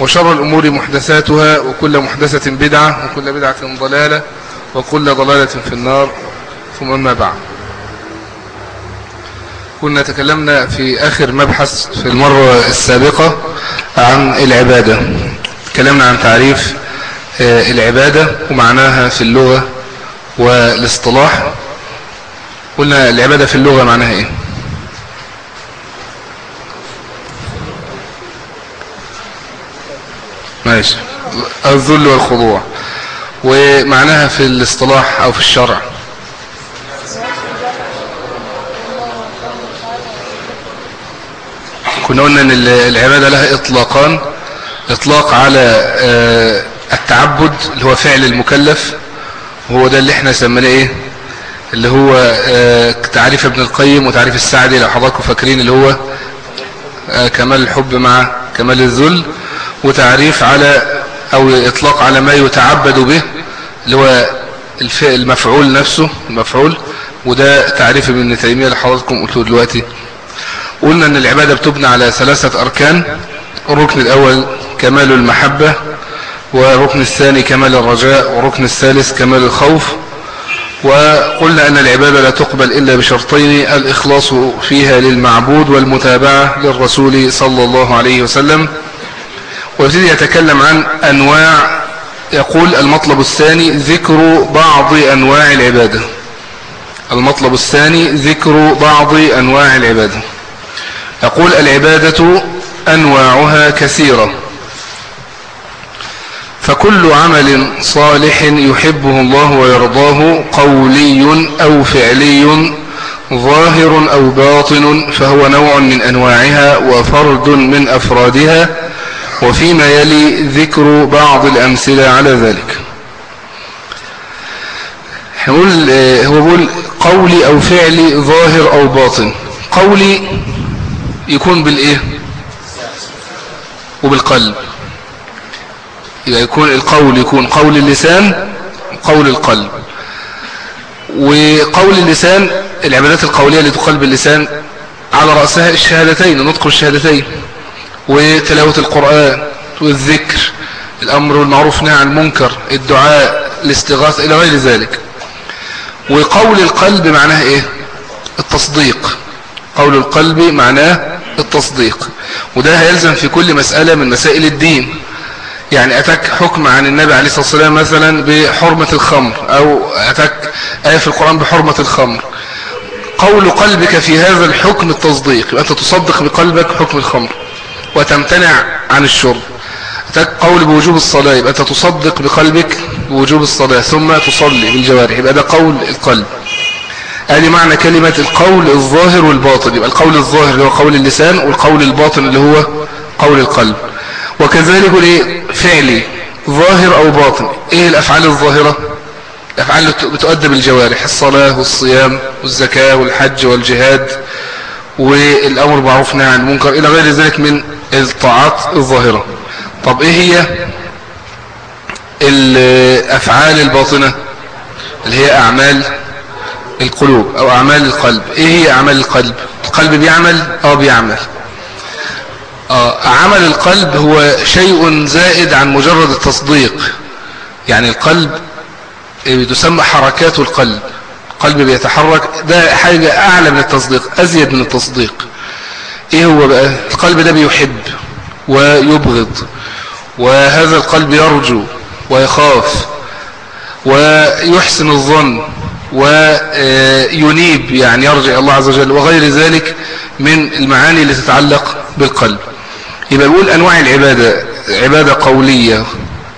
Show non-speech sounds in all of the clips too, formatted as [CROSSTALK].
وشر الأمور محدثاتها وكل محدثة بدعة وكل بدعة ضلالة وكل ضلالة في النار. ثم ما بعد. كنا تكلمنا في آخر مبحث في المرة السابقة عن العبادة. تكلمنا عن تعريف العبادة ومعناها في اللغة والاصطلاح. قلنا العبادة في اللغة معناها إيه؟ ماشي. الذل والخضوع. ومعناها في الاصطلاح أو في الشرع. كنا قلنا إن العبادة لها إطلاقان. إطلاق على التعبد اللي هو فعل المكلف. وهو ده اللي إحنا سميناه إيه؟ اللي هو تعريف ابن القيم وتعريف السعدي. لو حضراتكم فاكرين اللي هو كمال الحب مع كمال الذل. وتعريف على أو إطلاق على ما يتعبد به اللي هو المفعول نفسه المفعول. وده تعريف ابن تيمية اللي حضراتكم قلته دلوقتي. قلنا إن العبادة بتبنى على ثلاثة أركان. الركن الأول كمال المحبة والركن الثاني كمال الرجاء والركن الثالث كمال الخوف. وقلنا أن العبادة لا تقبل إلا بشرطين الإخلاص فيها للمعبود والمتابعة للرسول صلى الله عليه وسلم. ويبتدي يتكلم عن أنواع يقول المطلب الثاني ذكر بعض أنواع العبادة. المطلب الثاني ذكر بعض أنواع العبادة. يقول العبادة أنواعها كثيرة. فكل عمل صالح يحبه الله ويرضاه قولي أو فعلي ظاهر أو باطن فهو نوع من أنواعها وفرد من أفرادها. وفيما يلي ذكر بعض الأمثلة على ذلك. هقول هو بيقول قولي أو فعلي ظاهر أو باطن. قولي يكون بالإيه؟ وبالقلب. يبقى يكون القول يكون قول اللسان قول القلب. وقول اللسان العبادات القولية اللي تقال باللسان على رأسها الشهادتين نطق الشهادتين. وتلاوة القرآن والذكر الأمر والمعروف عن المنكر الدعاء الاستغاثة إلى غير ذلك. وقول القلب معناه إيه؟ التصديق. قول القلب معناه التصديق. وده هيلزم في كل مسألة من مسائل الدين. يعني أتاك حكم عن النبي عليه الصلاة والسلام مثلا بحرمة الخمر أو أتاك آية في القرآن بحرمة الخمر. قول قلبك في هذا الحكم التصديق. يبقى أنت تصدق بقلبك حكم الخمر. وتمتنع عن الشرب. قول بوجوب الصلاة يبقى أنت تصدق بقلبك بوجوب الصلاة ثم تصلي بالجوارح يبقى ده قول القلب. آدي معنى كلمة القول الظاهر والباطن يبقى القول الظاهر اللي هو قول اللسان والقول الباطن اللي هو قول القلب. وكذلك الايه فعلي ظاهر أو باطن. إيه الأفعال الظاهرة؟ الأفعال اللي بتؤدى بالجوارح الصلاة والصيام والزكاة والحج والجهاد والأمر نهي عن المنكر إلى غير ذلك من الطاعات الظاهرة. طب إيه هي الافعال الباطنة؟ اللي هي أعمال القلوب أو أعمال القلب. إيه هي أعمال القلب؟ القلب بيعمل؟ آه بيعمل. آه عمل القلب هو شيء زائد عن مجرد التصديق. يعني القلب تسمى حركات القلب. القلب بيتحرك ده حاجة أعلى من التصديق أزيد من التصديق. إيه هو بقى؟ القلب ده بيحب ويبغض وهذا القلب يرجو ويخاف ويحسن الظن وينيب يعني يرجع الله عز وجل وغير ذلك من المعاني اللي تتعلق بالقلب. يبقى بيقول أنواع العبادة عبادة قولية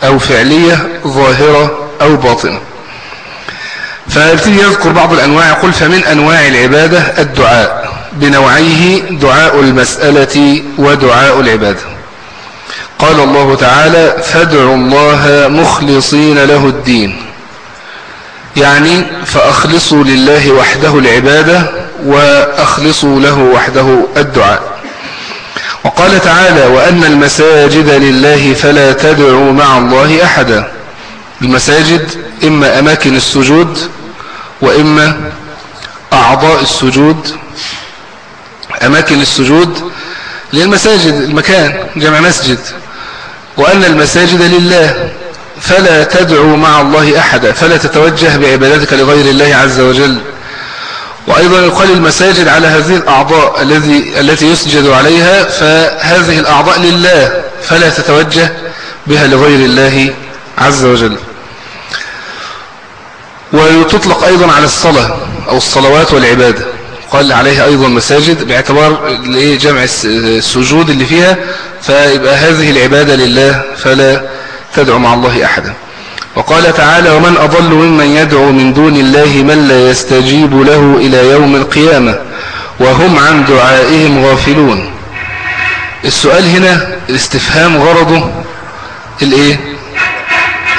أو فعلية ظاهرة أو باطنة. فيبتدي يذكر بعض الأنواع يقول فمن أنواع العبادة الدعاء. بنوعيه دعاء المسألة ودعاء العبادة. قال الله تعالى فادعوا الله مخلصين له الدين. يعني فأخلصوا لله وحده العبادة وأخلصوا له وحده الدعاء. وقال تعالى وأن المساجد لله فلا تدعوا مع الله أحدا. المساجد إما أماكن السجود وإما أعضاء السجود أماكن السجود للمساجد المكان جمع مسجد. وأن المساجد لله فلا تدعو مع الله أحدا فلا تتوجه بعبادتك لغير الله عز وجل. وأيضا يقال المساجد على هذه الأعضاء الذي التي يسجد عليها فهذه الأعضاء لله فلا تتوجه بها لغير الله عز وجل. وتطلق أيضا على الصلاة أو الصلوات والعبادة. قال عليها أيضا مساجد باعتبار جمع السجود اللي فيها فيبقى هذه العبادة لله فلا تدعو مع الله أحدا. وقال تعالى ومن أضل ممن يدعو من دون الله من لا يستجيب له إلى يوم القيامة وهم عن دعائهم غافلون. السؤال هنا الاستفهام غرضه الإيه؟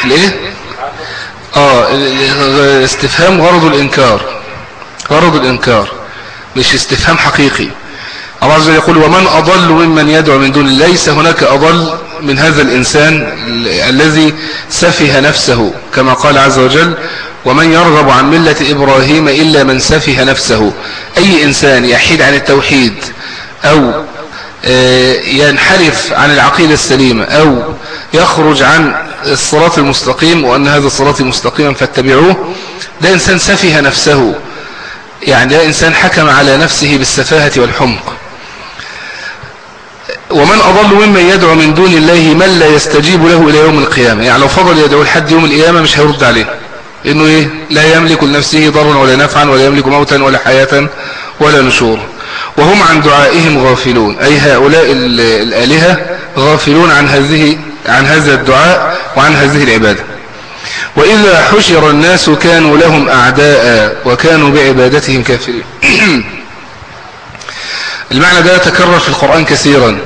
الإيه؟ آه استفهام غرض الإنكار غرض الإنكار. مش استفهام حقيقي. الله عز وجل يقول ومن أضل ممن يدعو من دون ليس هناك أضل من هذا الإنسان الذي سفه نفسه. كما قال عز وجل ومن يرغب عن ملة إبراهيم إلا من سفه نفسه. أي إنسان يحيد عن التوحيد أو آه، ينحرف عن العقيدة السليمة أو يخرج عن الصراط المستقيم وأن هذا الصراط مستقيما فاتبعوه ده إنسان سفه نفسه. يعني ده إنسان حكم على نفسه بالسفاهة والحمق. ومن أضل ممن يدعو من دون الله من لا يستجيب له إلى يوم القيامة. يعني لو فضل يدعو لحد يوم القيامة مش هيرد عليه. إنه إيه؟ لا يملك لنفسه ضرا ولا نفعا ولا يملك موتا ولا حياة ولا نشور. وهم عن دعائهم غافلون. أي هؤلاء الآلهة غافلون عن هذه عن هذا الدعاء وعن هذه العبادة. وإذا حشر الناس كانوا لهم أعداء وكانوا بعبادتهم كافرين. [CLEARS THROAT] المعنى ده تكرر في القرآن كثيرا.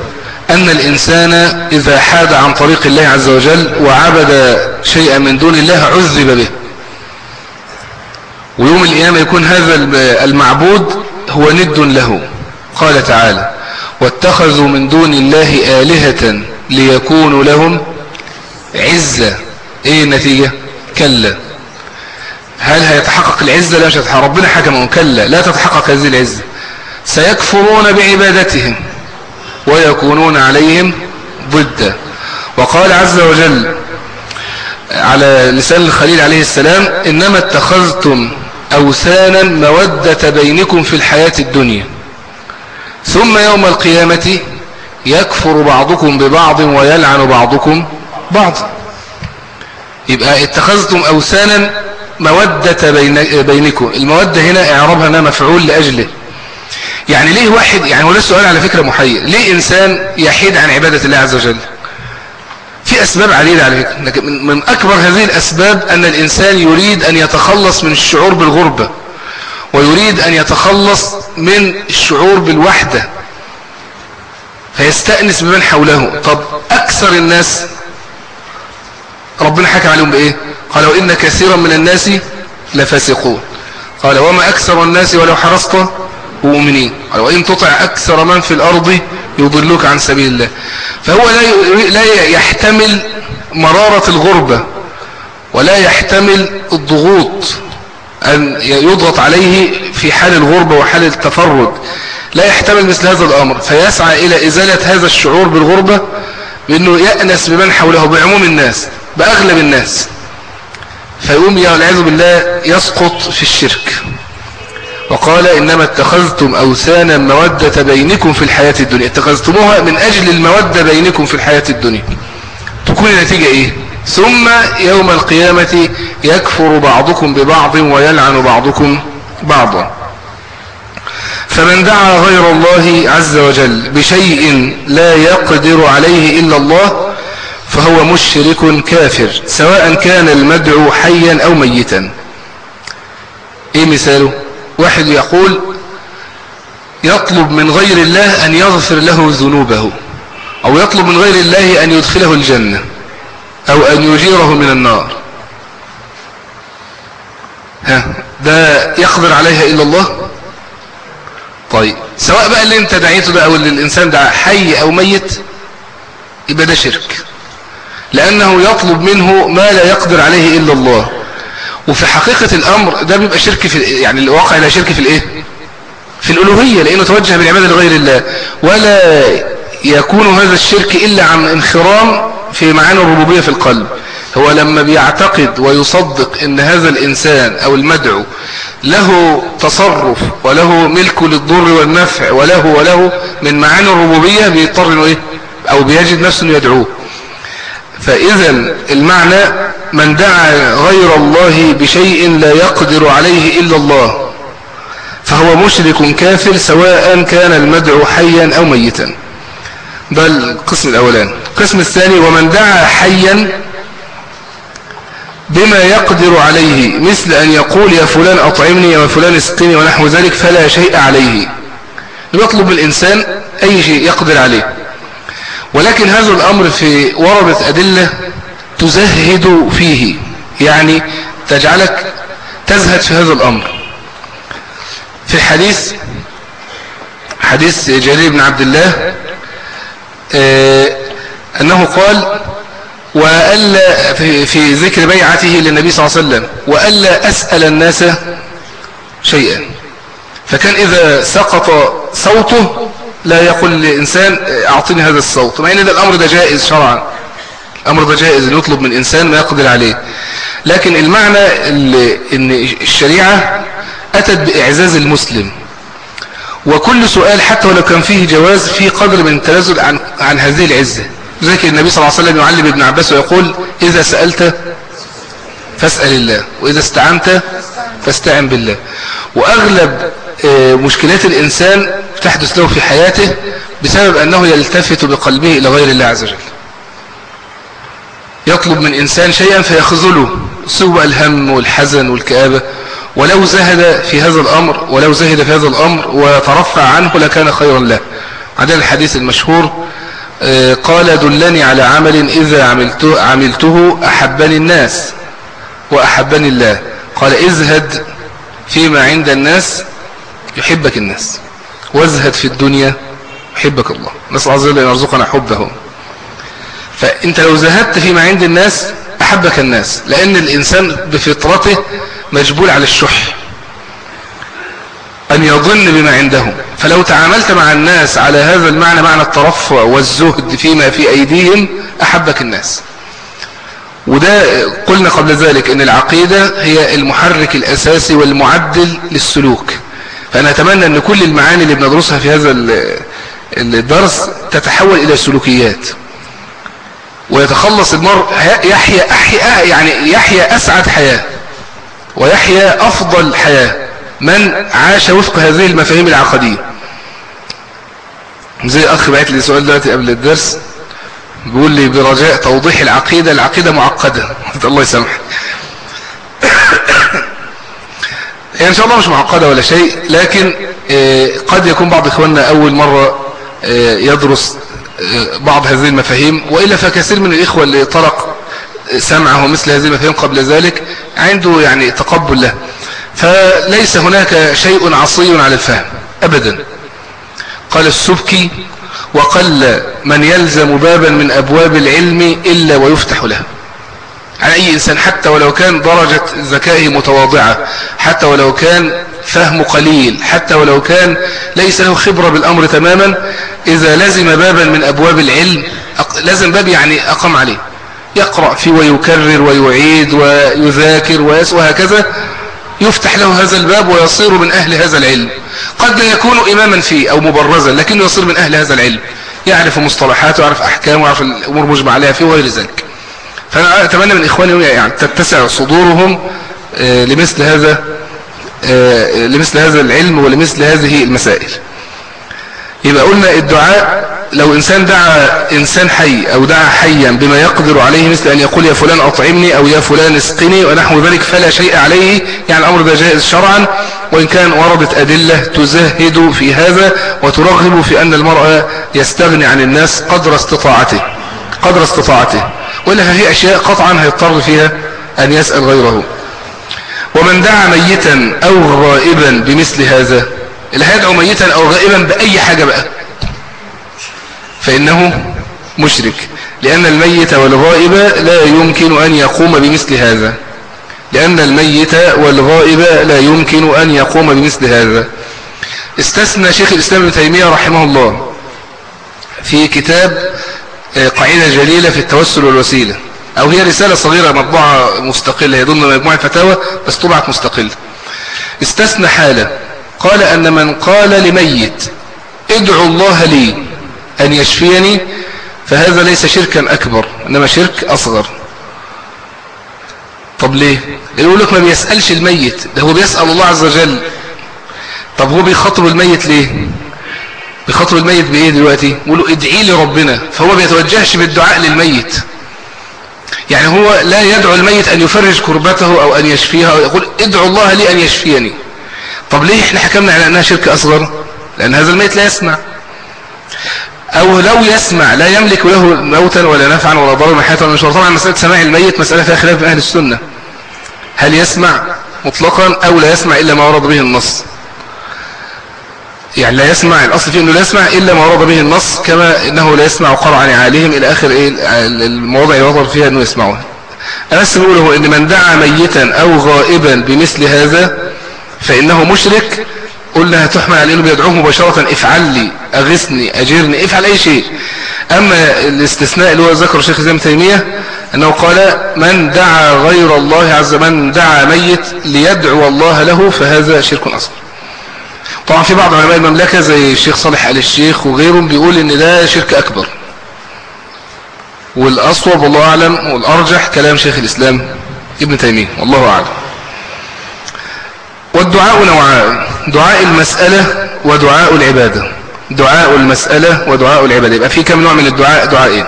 أن الإنسان إذا حاد عن طريق الله عز وجل وعبد شيئا من دون الله عذب به. ويوم القيامة يكون هذا المعبود هو ند له. قال تعالى واتخذوا من دون الله آلهة ليكونوا لهم عزة. إيه النتيجة؟ كلا. هل هيتحقق العزة لا مش هتحقق ربنا حكمه كلا. لا تتحقق هذه العزة سيكفرون بعبادتهم ويكونون عليهم ضدا. وقال عز وجل على لسان الخليل عليه السلام إنما اتخذتم أوثانا مودة بينكم في الحياة الدنيا. ثم يوم القيامة يكفر بعضكم ببعض ويلعن بعضكم بعض يبقى اتخذتم أوثانا مودة بين بينكم. المودة هنا إعرابها أنها مفعول لأجله. يعني ليه واحد يعني هو ده السؤال على فكرة محير. ليه إنسان يحيد عن عبادة الله عز وجل؟ في أسباب عديدة على فكرة. لكن من أكبر هذه الأسباب أن الإنسان يريد أن يتخلص من الشعور بالغربة ويريد أن يتخلص من الشعور بالوحدة. فيستأنس بمن حوله. طب أكثر الناس ربنا حكى عليهم بإيه؟ قال وإن كثيرا من الناس لفاسقون. قال وما أكثر الناس ولو حرصت مؤمنين. وإن تطع أكثر من في الأرض يضلوك عن سبيل الله. فهو لا لا يحتمل مرارة الغربة ولا يحتمل الضغوط أن يضغط عليه في حال الغربة وحال التفرد. لا يحتمل مثل هذا الأمر. فيسعى إلى إزالة هذا الشعور بالغربة بأنه يأنس بمن حوله بعموم الناس. بأغلب الناس. فيقوم والعياذ بالله يسقط في الشرك. وقال إنما اتخذتم أوثانا مودة بينكم في الحياة الدنيا. اتخذتموها من أجل المودة بينكم في الحياة الدنيا. تكون النتيجة إيه؟ ثم يوم القيامة يكفر بعضكم ببعض ويلعن بعضكم بعضا. فمن دعا غير الله عز وجل بشيء لا يقدر عليه إلا الله فهو مشرك كافر سواء كان المدعو حيا أو ميتا. إيه مثاله؟ واحد يقول يطلب من غير الله أن يغفر له ذنوبه أو يطلب من غير الله أن يدخله الجنة أو أن يجيره من النار. ها ده يقدر عليها إلا الله؟ طيب سواء بقى اللي أنت دعيته ده أو اللي الإنسان ده حي أو ميت يبقى ده شرك. لأنه يطلب منه ما لا يقدر عليه إلا الله. وفي حقيقة الأمر ده بيبقى شرك في يعني الواقع لا شرك في الإيه؟ في الألوهية لأنه توجه بالعبادة لغير الله. ولا يكون هذا الشرك إلا عن انخرام في معاني الربوبية في القلب. هو لما بيعتقد ويصدق إن هذا الإنسان أو المدعو له تصرف وله ملك للضر والنفع وله وله من معاني الربوبية بيضطر إنه إيه؟ أو بيجد نفسه إنه يدعوه. فاذا المعنى من دعا غير الله بشيء لا يقدر عليه إلا الله فهو مشرك كافر سواء كان المدعو حيا أو ميتا. ده القسم الاولاني القسم الثاني ومن دعا حيا بما يقدر عليه مثل أن يقول يا فلان أطعمني يا فلان اسقني ونحو ذلك فلا شيء عليه. يطلب الإنسان أي شيء يقدر عليه. ولكن هذا الأمر في وردت أدلة تزهد فيه. يعني تجعلك تزهد في هذا الأمر. في الحديث حديث جرير بن عبد الله آه، أنه قال وألا في, في ذكر بيعته للنبي صلى الله عليه وسلم وألا أسأل الناس شيئا. فكان إذا سقط صوته لا يقول لإنسان أعطيني هذا الصوت. مع أن الأمر ده جائز شرعا. الأمر ده جائز أن يطلب من إنسان ما يقدر عليه. لكن المعنى أن الشريعة أتت بإعزاز المسلم. وكل سؤال حتى ولو كان فيه جواز فيه قدر من التنازل عن, عن هذه العزة. ذلك النبي صلى الله عليه وسلم يعلم ابن عباس ويقول إذا سألت فاسأل الله. وإذا استعنت فاستعن بالله. وأغلب آه، مشكلات الإنسان تحدث له في حياته بسبب أنه يلتفت بقلبه إلى غير الله عز وجل. يطلب من إنسان شيئا فيخذله سوء الهم والحزن والكآبة. ولو زهد في هذا الأمر ولو زهد في هذا الأمر وترفع عنه لكان خيرا له. عندنا الحديث المشهور آه، قال دلني على عمل إذا عملته, عملته أحبني الناس. وأحبني الله. قال ازهد فيما عند الناس يحبك الناس. وازهد في الدنيا يحبك الله. نسأل عز وجل أن يرزقنا حبه. فأنت لو زهدت فيما عند الناس أحبك الناس لأن الإنسان بفطرته مجبول على الشح. أن يظن بما عندهم فلو تعاملت مع الناس على هذا المعنى معنى الترفع والزهد فيما في أيديهم أحبك الناس. وده قلنا قبل ذلك أن العقيدة هي المحرك الأساسي والمعدل للسلوك. فأنا أتمنى أن كل المعاني اللي بندرسها في هذا الدرس تتحول إلى سلوكيات. ويتخلص المرء يحيا أحيا يعني يحيا أسعد حياة ويحيا أفضل حياة. من عاش وفق هذه المفاهيم العقدية. زي أخ بعت لي سؤال دلوقتي قبل الدرس. بيقول لي برجاء توضيح العقيدة العقيدة معقدة. الله يسامح [COUGHS] يعني إن شاء الله مش معقدة ولا شيء لكن آه، قد يكون بعض إخواننا أول مرة آه، يدرس آه، بعض هذه المفاهيم وإلا فكثير من الإخوة اللي طرق سمعه مثل هذه المفاهيم قبل ذلك عنده يعني تقبل له. فليس هناك شيء عصي على الفهم أبدا. قال السبكي وقل من يلزم بابا من أبواب العلم إلا ويفتح له. على أي إنسان حتى ولو كان درجة ذكائه متواضعة حتى ولو كان فهم قليل حتى ولو كان ليس له خبرة بالأمر تماما إذا لزم بابا من أبواب العلم لازم باب يعني أقام عليه. يقرأ فيه ويكرر ويعيد ويذاكر وهكذا يفتح له هذا الباب ويصير من أهل هذا العلم. قد لا يكون إماما فيه أو مبرزا لكنه يصير من أهل هذا العلم. يعرف مصطلحاته ويعرف أحكامه ويعرف الأمور مجمع عليها فيه وغير ذلك. فأنا أتمنى من إخواني يعني تتسع صدورهم آه، لمثل هذا آه، لمثل هذا العلم ولمثل هذه المسائل. يبقى قلنا الدعاء لو إنسان دعا إنسان حي أو دعا حيا بما يقدر عليه مثل أن يقول يا فلان أطعمني أو يا فلان اسقني ونحو ذلك فلا شيء عليه يعني الأمر ده جائز شرعا. وإن كان وردت أدلة تزهد في هذا وترغب في أن المرأة يستغني عن الناس قدر استطاعته قدر استطاعته. وإلا فهي أشياء قطعا هيضطر فيها أن يسأل غيره. ومن دعا ميتا أو غائبا بمثل هذا اللي هيدعو ميتا أو غائبا بأي حاجة بقى. فإنه مشرك لأن الميت والغائب لا يمكن أن يقوم بمثل هذا. لأن الميت والغائب لا يمكن أن يقوم بمثل هذا. استثنى شيخ الإسلام ابن تيمية رحمه الله في كتاب آه، قاعدة جليلة في التوسل والوسيلة. أو هي رسالة صغيرة مطبوعة مستقلة هي ضمن مجموعة فتاوى بس طبعت مستقلة. استثنى حالة قال أن من قال لميت ادعو الله لي. أن يشفيني فهذا ليس شركا أكبر إنما شرك أصغر. طب ليه؟ يقول لك ما بيسألش الميت ده هو بيسأل الله عز وجل. طب هو بيخاطب الميت ليه؟ بيخاطب الميت بإيه دلوقتي؟ يقول له ادعي لي ربنا فهو بيتوجهش بالدعاء للميت. يعني هو لا يدعو الميت أن يفرج كربته أو أن يشفيها يقول ادعو الله لي أن يشفيني. طب ليه إحنا حكمنا على أنها شرك أصغر؟ لأن هذا الميت لا يسمع. أو لو يسمع لا يملك له موتا ولا نفعا ولا ضرر من حياته ولا طبعا مسألة سماع الميت مسألة فيها خلاف أهل السنة. هل يسمع مطلقا أو لا يسمع إلا ما ورد به النص؟ يعني لا يسمع الأصل فيه أنه لا يسمع إلا ما ورد به النص كما أنه لا يسمع قرع نعالهم إلى آخر إيه المواضع اللي فيها أنه يسمعه. أنا بس بقوله أن من دعا ميتا أو غائبا بمثل هذا فإنه مشرك قلنا هتحمل على أنه بيدعوه مباشرة افعل لي أغثني أجرني افعل أي شيء. أما الاستثناء اللي هو ذكر الشيخ زي تيمية أنه قال من دعا غير الله عز من دعا ميت ليدعو الله له فهذا شرك أصغر. طبعا في بعض علماء المملكة زي الشيخ صالح آل الشيخ وغيرهم بيقول إن ده شرك أكبر. والأصوب والله أعلم والأرجح كلام شيخ الإسلام ابن تيمية والله أعلم. والدعاء نوعان. دعاء المسألة ودعاء العبادة. دعاء المسألة ودعاء العبادة. يبقى في كم نوع من الدعاء؟ دعائين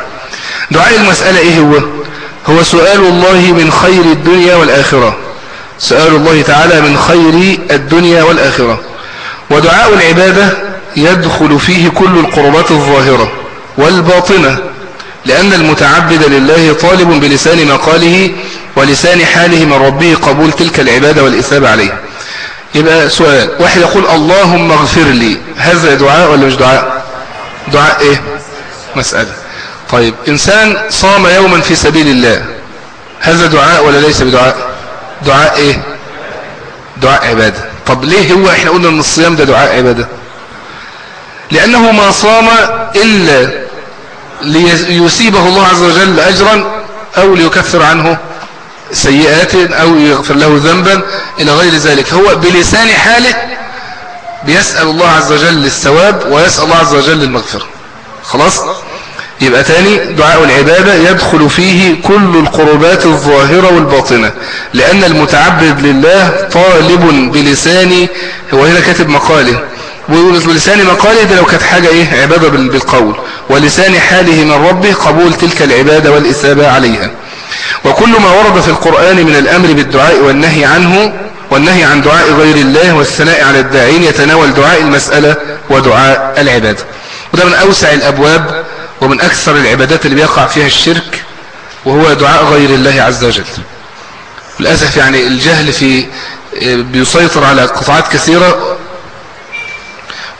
دعاء المسألة إيه هو؟ هو سؤال الله من خير الدنيا والآخرة. سؤال الله تعالى من خير الدنيا والآخرة. ودعاء العبادة يدخل فيه كل القربات الظاهرة والباطنة لأن المتعبد لله طالب بلسان مقاله ولسان حاله من ربه قبول تلك العبادة والإثابة عليها يبقى سؤال. واحد يقول اللهم اغفر لي. هذا دعاء ولا مش دعاء؟ دعاء إيه؟ مسألة. طيب إنسان صام يوما في سبيل الله. هذا دعاء ولا ليس بدعاء؟ دعاء إيه؟ دعاء عبادة. طب ليه هو إحنا قلنا إن الصيام ده دعاء عبادة؟ لأنه ما صام إلا ليسيبه الله عز وجل اجرا أو ليكفر عنه سيئات أو يغفر له ذنبا إلى غير ذلك. هو بلسان حاله بيسأل الله عز وجل الثواب ويسأل الله عز وجل المغفرة خلاص؟ يبقى تاني دعاء العبادة يدخل فيه كل القربات الظاهرة والباطنة لأن المتعبد لله طالب بلساني هو هنا كاتب مقاله. ولسان مقاله ده لو كانت حاجة إيه؟ عبادة بالقول. ولسان حاله من ربه قبول تلك العبادة والإثابة عليها. وكل ما ورد في القرآن من الأمر بالدعاء والنهي عنه والنهي عن دعاء غير الله والثناء على الداعين يتناول دعاء المسألة ودعاء العبادة وده من أوسع الأبواب ومن أكثر العبادات اللي بيقع فيها الشرك وهو دعاء غير الله عز وجل. للأسف يعني الجهل في بيسيطر على قطاعات كثيرة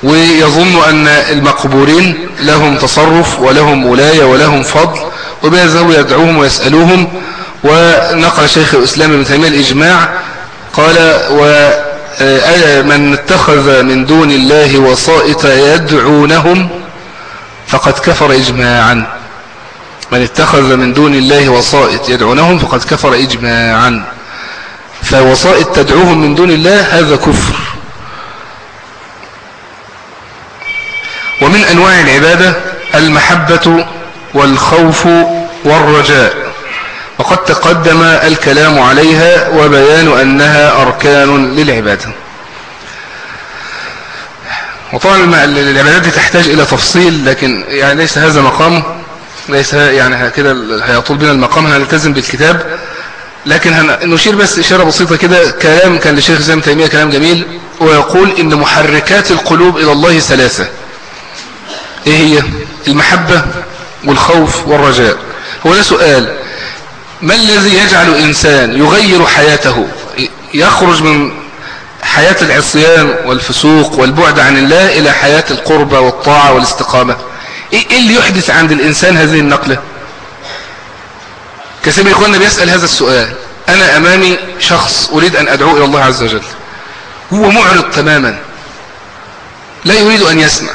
ويظن أن المقبورين لهم تصرف ولهم ولاية ولهم فضل وبيذهبوا يدعوهم ويسألوهم. ونقل شيخ الإسلام ابن تيمية الإجماع قال ومن اتخذ من دون الله وسائط يدعونهم فقد كفر إجماعا. من اتخذ من دون الله وسائط يدعونهم فقد كفر إجماعا. فوسائط تدعوهم من دون الله هذا كفر. ومن أنواع العبادة المحبة والخوف والرجاء. وقد تقدم الكلام عليها وبيان أنها أركان للعبادة. وطبعا العبادات دي تحتاج إلى تفصيل لكن يعني ليس هذا مقامه ليس يعني كده هيطول بنا المقام هنلتزم بالكتاب. لكن نشير بس إشارة بسيطة كده كلام كان لشيخ زي تيمية كلام جميل ويقول إن محركات القلوب إلى الله ثلاثة إيه هي؟ المحبة والخوف والرجاء. هو ده سؤال. ما الذي يجعل إنسان يغير حياته؟ يخرج من حياة العصيان والفسوق والبعد عن الله إلى حياة القربة والطاعة والاستقامة. إيه اللي يحدث عند الإنسان هذه النقلة؟ كثير من إخواننا بيسأل هذا السؤال. أنا أمامي شخص أريد أن أدعو إلى الله عز وجل. هو معرض تماما. لا يريد أن يسمع.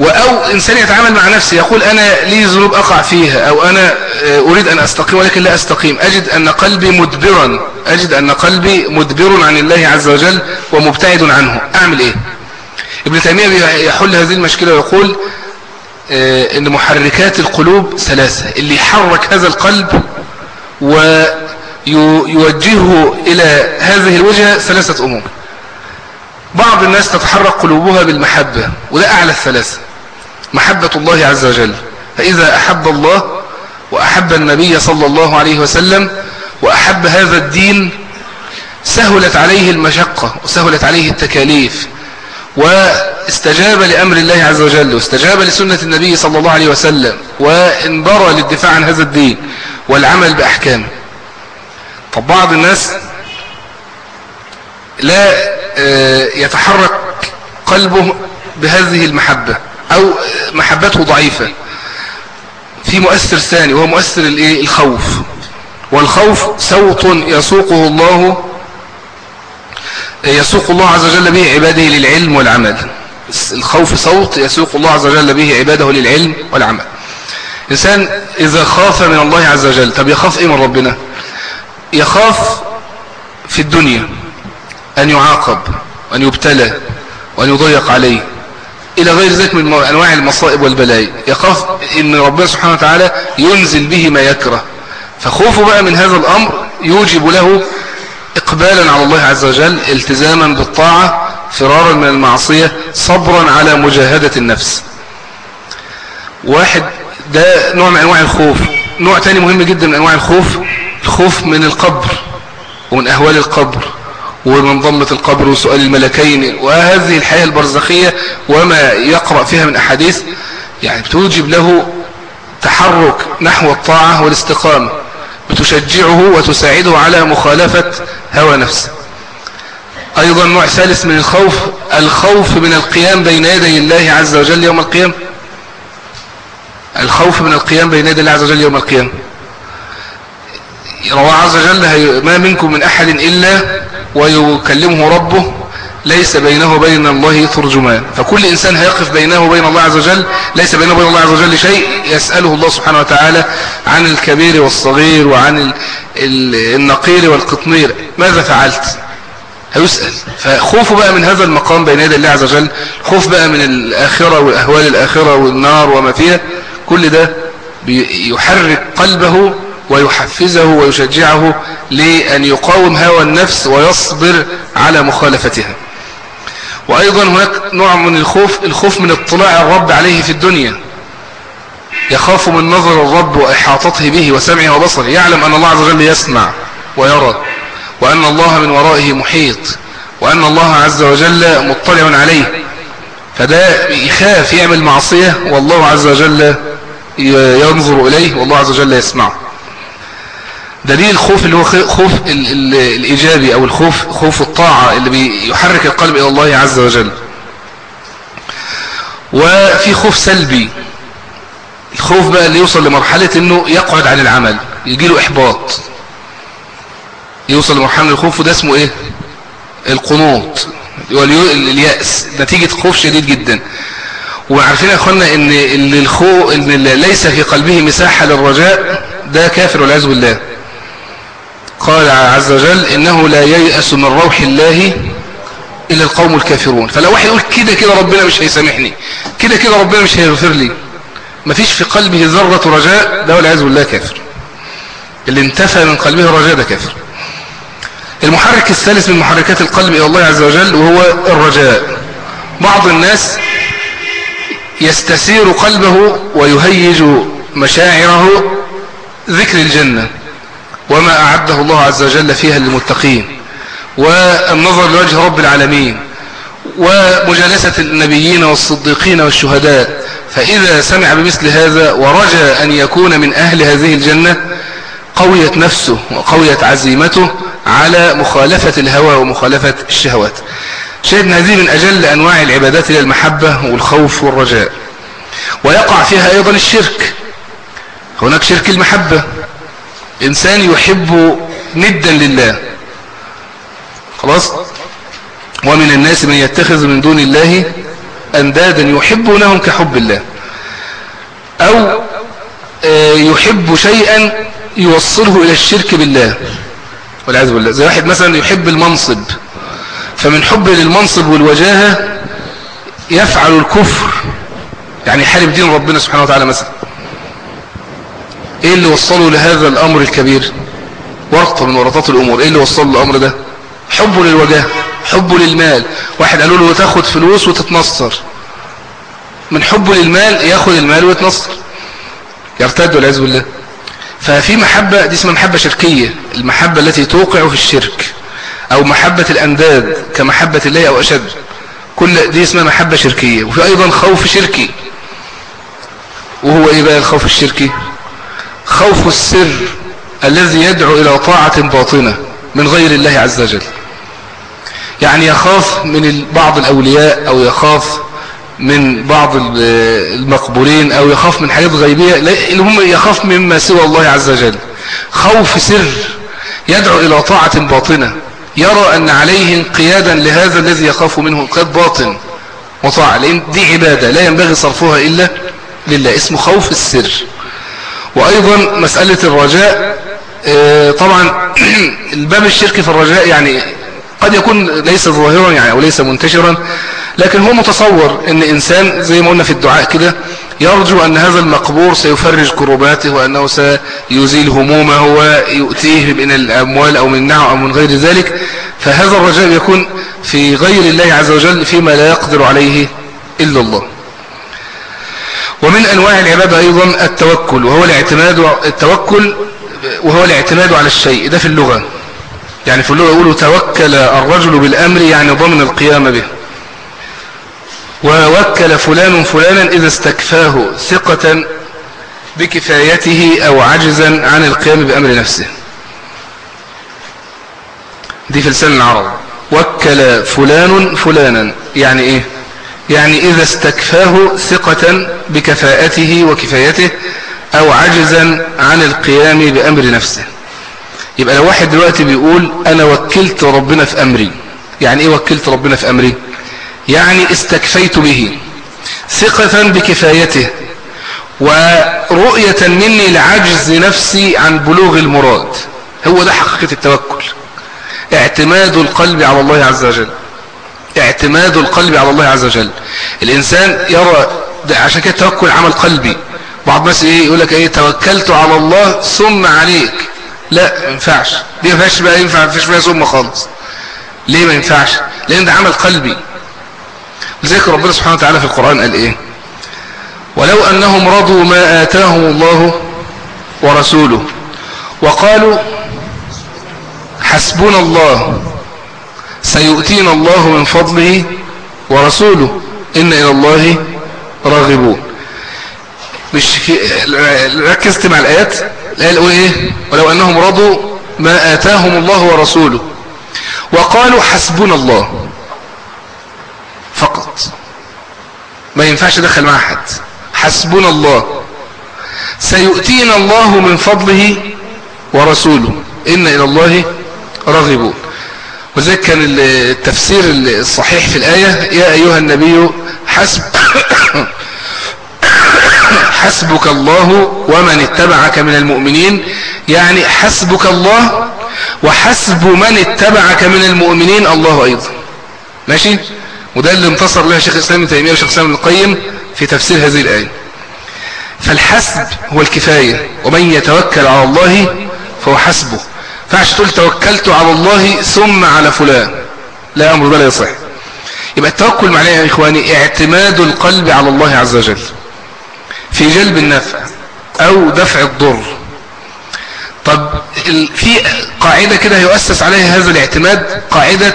أو إنسان يتعامل مع نفسه يقول أنا لي ذنوب أقع فيها أو أنا آه، أريد أن أستقيم ولكن لا أستقيم. أجد أن قلبي مدبرا أجد أن قلبي مدبر عن الله عز وجل ومبتعد عنه. أعمل إيه؟ ابن تيمية يحل هذه المشكلة ويقول آه، إن محركات القلوب ثلاثة اللي يحرك هذا القلب ويوجهه إلى هذه الوجهة ثلاثة أمور. بعض الناس تتحرك قلوبها بالمحبة وده أعلى الثلاثة. محبة الله عز وجل. فإذا أحب الله وأحب النبي صلى الله عليه وسلم وأحب هذا الدين سهلت عليه المشقة وسهلت عليه التكاليف واستجاب لأمر الله عز وجل واستجاب لسنة النبي صلى الله عليه وسلم وانبرى للدفاع عن هذا الدين والعمل بأحكامه. طب بعض الناس لا آه، يتحرك قلبه بهذه المحبة. أو محبته ضعيفة. في مؤثر ثاني وهو مؤثر الخوف. والخوف صوت يسوقه الله يسوق الله عز وجل به عباده للعلم والعمل. الخوف صوت يسوق الله عز وجل به عباده للعلم والعمل. إنسان إذا خاف من الله عز وجل طب يخاف إيه من ربنا؟ يخاف في الدنيا أن يعاقب وأن يبتلى وأن يضيق عليه. إلى غير ذلك من أنواع المصائب والبلاي يخاف إن ربنا سبحانه وتعالى ينزل به ما يكره. فخوفه بقى من هذا الأمر يوجب له إقبالا على الله عز وجل التزاما بالطاعة فرارا من المعصية صبرا على مجاهدة النفس. واحد ده نوع من أنواع الخوف. نوع تاني مهم جدا من أنواع الخوف الخوف من القبر ومن أهوال القبر. ومن ضمة القبر وسؤال الملكين وهذه الحياة البرزخية وما يقرأ فيها من أحاديث يعني بتوجب له تحرك نحو الطاعة والاستقامة بتشجعه وتساعده على مخالفة هوى نفسه. أيضا نوع ثالث من الخوف الخوف من القيام بين يدي الله عز وجل يوم القيامة. الخوف من القيام بين يدي الله عز وجل يوم القيامة. رواه عز وجل ما منكم من أحد إلا ويكلمه ربه ليس بينه وبين الله ترجمان. فكل إنسان هيقف بينه وبين الله عز وجل ليس بينه وبين الله عز وجل شيء يسأله الله سبحانه وتعالى عن الكبير والصغير وعن النقير والقطمير ماذا فعلت؟ هيسأل. فخوفه بقى من هذا المقام بين يدي الله عز وجل. خوف بقى من الآخرة وأهوال الآخرة والنار وما فيها. كل ده يحرك قلبه ويحفزه ويشجعه لأن يقاوم هوى النفس ويصبر على مخالفتها. وأيضا هناك نوع من الخوف الخوف من اطلاع الرب عليه في الدنيا. يخاف من نظر الرب وإحاطته به وسمعه وبصره. يعلم أن الله عز وجل يسمع ويرى وأن الله من ورائه محيط وأن الله عز وجل مطلع عليه. فده يخاف يعمل معصية والله عز وجل ينظر إليه والله عز وجل يسمعه. دليل الخوف اللي هو خوف الإيجابي أو الخوف خوف الطاعة اللي بيحرك القلب إلى الله عز وجل. وفي خوف سلبي. الخوف بقى اللي يوصل لمرحلة إنه يقعد عن العمل يجي له إحباط. يوصل لمرحلة الخوف وده اسمه إيه؟ القنوط. اليأس. نتيجة خوف شديد جدا. وعارفين يا إخوانا ان الخوف إن ليس في قلبه مساحة للرجاء ده كافر والعياذ بالله. قال عز وجل إنه لا ييأس من روح الله إلا القوم الكافرون. فلو واحد يقول كده كده ربنا مش هيسامحني كده كده ربنا مش هيغفر لي. مفيش في قلبه ذرة رجاء ده والعياذ بالله كافر. اللي انتفى من قلبه الرجاء ده كافر. المحرك الثالث من محركات القلب إلى الله عز وجل وهو الرجاء. بعض الناس يستسير قلبه ويهيج مشاعره ذكر الجنة. وما أعده الله عز وجل فيها للمتقين. والنظر لوجه رب العالمين. ومجالسة النبيين والصديقين والشهداء. فإذا سمع بمثل هذا ورجى أن يكون من أهل هذه الجنة قويت نفسه وقويت عزيمته على مخالفة الهوى ومخالفة الشهوات. شاهد هذه من أجل أنواع العبادات إلى المحبة والخوف والرجاء. ويقع فيها أيضا الشرك. هناك شرك المحبة إنسان يحب ندا لله. خلاص؟ ومن الناس من يتخذ من دون الله أندادا يحبونهم كحب الله. أو آه، يحب شيئا يوصله إلى الشرك بالله. والعياذ بالله. زي واحد مثلا يحب المنصب. فمن حب للمنصب والوجاهة يفعل الكفر. يعني يحارب دين ربنا سبحانه وتعالى مثلا. إيه اللي وصله لهذا الأمر الكبير؟ ورطة من ورطات الأمور. إيه اللي وصله الامر ده؟ حبه للوجاهة حبه للمال. واحد قالوا له تاخد فلوس وتتنصر. من حبه للمال ياخد المال ويتنصر. يرتد والعياذ بالله. ففي محبة دي اسمها محبة شركية. المحبة التي توقع في الشرك أو محبة الأنداد كمحبة الله أو أشد. كل دي اسمها محبة شركية. وفي أيضا خوف شركي. وهو إيه بقى الخوف الشركي؟ خوف السر الذي يدعو إلى طاعة باطنة من غير الله عز وجل. يعني يخاف من بعض الأولياء أو يخاف من بعض المقبولين أو يخاف من حاجات غيبية اللي هم يخاف مما سوى الله عز وجل. خوف سر يدعو إلى طاعة باطنة. يرى أن عليه انقيادا لهذا الذي يخاف منه انقياد باطن وطاعة. لأن دي عبادة لا ينبغي صرفها إلا لله. اسمه خوف السر. وأيضا مسألة الرجاء آه، طبعا [CLEARS THROAT] الباب الشرك في الرجاء يعني قد يكون ليس ظاهرا يعني أو ليس منتشرا لكن هو متصور إن إنسان زي ما قلنا في الدعاء كده يرجو أن هذا المقبور سيفرج كرباته وأنه سيزيل همومه ويؤتيه من الأموال أو من النعم أو من غير ذلك فهذا الرجاء يكون في غير الله عز وجل فيما لا يقدر عليه إلا الله. ومن أنواع العبادة أيضا التوكل وهو الاعتماد التوكل وهو الاعتماد على الشيء. ده في اللغة. يعني في اللغة يقولوا توكل الرجل بالأمر يعني ضمن القيام به. ووكل فلان فلانا إذا استكفاه ثقة بكفايته أو عجزا عن القيام بأمر نفسه. دي في لسان العرب. وكل فلان فلانا يعني إيه؟ يعني إذا استكفاه ثقة بكفاءته وكفايته أو عجزا عن القيام بأمر نفسه. يبقى لو واحد دلوقتي بيقول أنا وكلت ربنا في أمري يعني إيه وكلت ربنا في أمري؟ يعني استكفيت به ثقة بكفايته ورؤية مني لعجز نفسي عن بلوغ المراد. هو ده حقيقة التوكل اعتماد القلب على الله عز وجل. اعتماد القلب على الله عز وجل. الإنسان يرى عشان كده التوكل عمل قلبي. بعض الناس إيه يقول لك إيه توكلت على الله ثم عليك. لا ما ينفعش. دي ما ينفعش بقى ينفع؟ ما فيش فيها ثم خالص. ليه ما ينفعش؟ لأن ده عمل قلبي. لذلك ربنا سبحانه وتعالى في القرآن قال إيه؟ ولو انهم رضوا ما آتاهم الله ورسوله وقالوا حسبنا الله سيؤتينا الله من فضله ورسوله. إن إلى الله راغبون. مش ركزت مع الآيات. الآية الأولى إيه؟ ولو أنهم رضوا ما آتاهم الله ورسوله. وقالوا حسبنا الله فقط. ما ينفعش دخل مع أحد. حسبنا الله. سيؤتينا الله من فضله ورسوله. إن إلى الله راغبون. وذلك كان التفسير الصحيح في الآية. يا أيها النبي حسب [COUGHS] حسبك الله ومن اتبعك من المؤمنين. يعني حسبك الله وحسب من اتبعك من المؤمنين. الله أيضا. ماشي؟ وده اللي انتصر لها شيخ الإسلام ابن تيمية وشيخ الإسلام القيم في تفسير هذه الآية. فالحسب هو الكفاية. ومن يتوكل على الله فهو حسبه. فعش تقول توكلت على الله ثم على فلان. لا أمر ده لا يصح. يبقى التوكل معناه يا إخواني اعتماد القلب على الله عز وجل. في جلب النفع أو دفع الضر. طب في قاعدة كده يؤسس عليها هذا الاعتماد قاعدة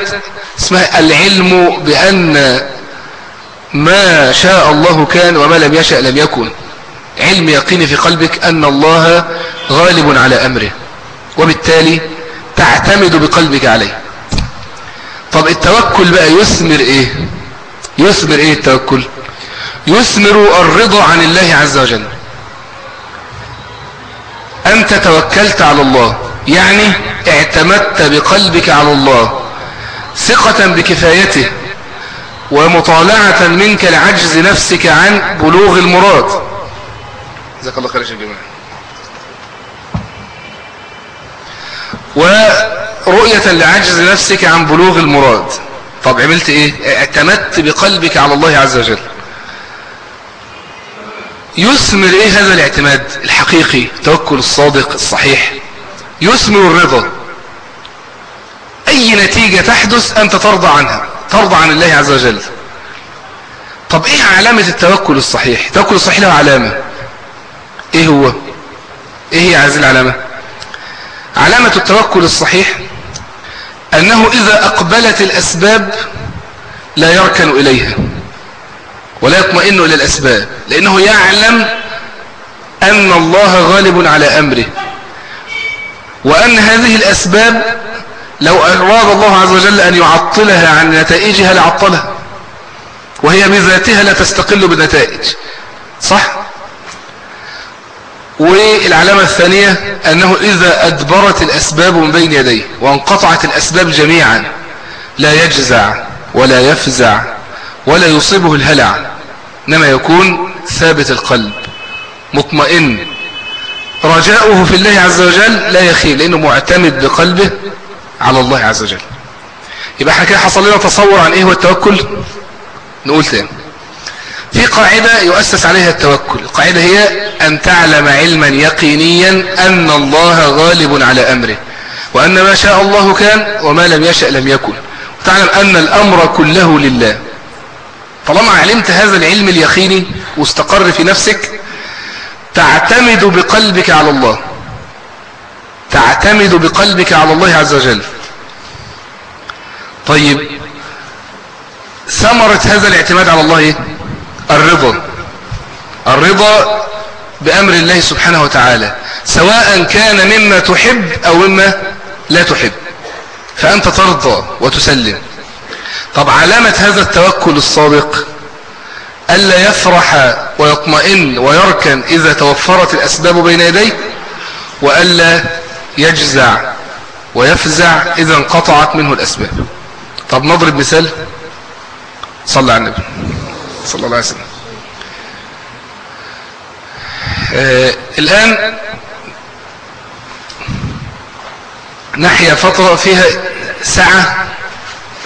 اسمها العلم بأن ما شاء الله كان وما لم يشأ لم يكن. علم يقيني في قلبك أن الله غالب على أمره. وبالتالي تعتمد بقلبك عليه. طب التوكل بقى يثمر إيه؟ يثمر إيه التوكل؟ يثمر الرضا عن الله عز وجل. أنت توكلت على الله يعني اعتمدت بقلبك على الله ثقة بكفايته ومطالعة منك لعجز نفسك عن بلوغ المراد. جزاك الله خير يا جماعة ورؤية لعجز نفسك عن بلوغ المراد. طب عملت إيه؟ اعتمدت بقلبك على الله عز وجل. يثمر إيه هذا الاعتماد الحقيقي؟ التوكل الصادق الصحيح. يثمر الرضا. أي نتيجة تحدث أنت ترضى عنها ترضى عن الله عز وجل. طب إيه علامة التوكل الصحيح؟ التوكل الصحيح له علامة. إيه هو؟ إيه هي هذه العلامة؟ علامة التوكل الصحيح أنه إذا أقبلت الأسباب لا يركن إليها ولا يطمئن إلى الأسباب لأنه يعلم أن الله غالب على أمره وأن هذه الأسباب لو أراد الله عز وجل أن يعطلها عن نتائجها لعطلها وهي بذاتها لا تستقل بالنتائج صح؟ والعلامة الثانية أنه إذا أدبرت الأسباب من بين يديه وانقطعت الأسباب جميعا لا يجزع ولا يفزع ولا يصيبه الهلع إنما يكون ثابت القلب مطمئن. رجاؤه في الله عز وجل لا يخيل لأنه معتمد بقلبه على الله عز وجل. يبقى إحنا كده حصل لنا تصور عن إيه هو التوكل؟ نقول تاني. في قاعدة يؤسس عليها التوكل. القاعدة هي أن تعلم علما يقينيا أن الله غالب على أمره وأن ما شاء الله كان وما لم يشأ لم يكن. وتعلم أن الأمر كله لله. طالما علمت هذا العلم اليقيني واستقر في نفسك تعتمد بقلبك على الله. تعتمد بقلبك على الله عز وجل. طيب ثمرة هذا الاعتماد على الله إيه؟ الرضا. الرضا بأمر الله سبحانه وتعالى سواء كان مما تحب أو مما لا تحب فأنت ترضى وتسلم. طب علامة هذا التوكل الصادق ألا يفرح ويطمئن ويركن إذا توفرت الأسباب بين يديه وألا يجزع ويفزع إذا انقطعت منه الأسباب. طب نضرب مثال. صلى على النبي. صلى الله عليه وسلم. آه الآن نحيا فترة فيها سعة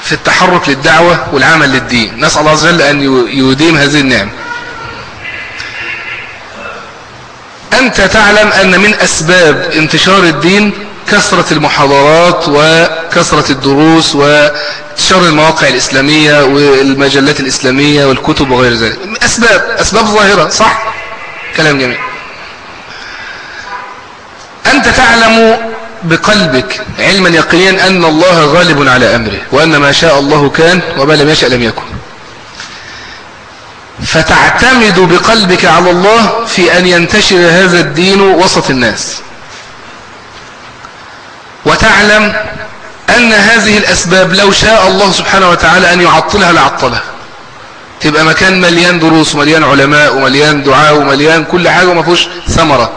في التحرك للدعوة والعمل للدين. نسأل الله عز وجل أن يديم هذه النعمة. أنت تعلم أن من أسباب انتشار الدين كثرة المحاضرات وكثرة الدروس وانتشار المواقع الإسلامية والمجلات الإسلامية والكتب وغير ذلك. أسباب أسباب ظاهرة صح؟ كلام جميل. أنت تعلم بقلبك علما يقينيا أن الله غالب على أمره وأن ما شاء الله كان وما لم يشأ لم يكن. فتعتمد بقلبك على الله في أن ينتشر هذا الدين وسط الناس. وتعلم أن هذه الأسباب لو شاء الله سبحانه وتعالى أن يعطلها لعطلها. تبقى مكان مليان دروس ومليان علماء ومليان دعاء ومليان كل حاجة وما فيهوش ثمرة.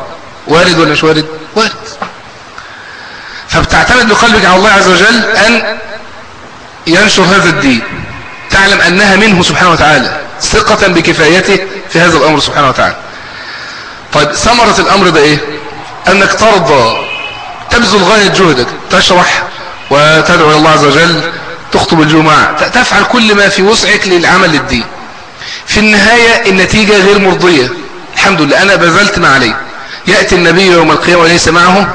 وارد ولا مش وارد؟ وارد. فبتعتمد بقلبك على الله عز وجل أن ينشر هذا الدين. تعلم أنها منه سبحانه وتعالى. ثقة بكفايته في هذا الأمر سبحانه وتعالى. طيب ثمرة الأمر ده إيه؟ أنك ترضى. تبذل غاية جهدك تشرح وتدعو الله عز وجل تخطب الجمعة تفعل كل ما في وسعك للعمل للدين في النهاية النتيجة غير مرضية. الحمد لله أنا بذلت ما علي. يأتي النبي يوم القيامة وليس معه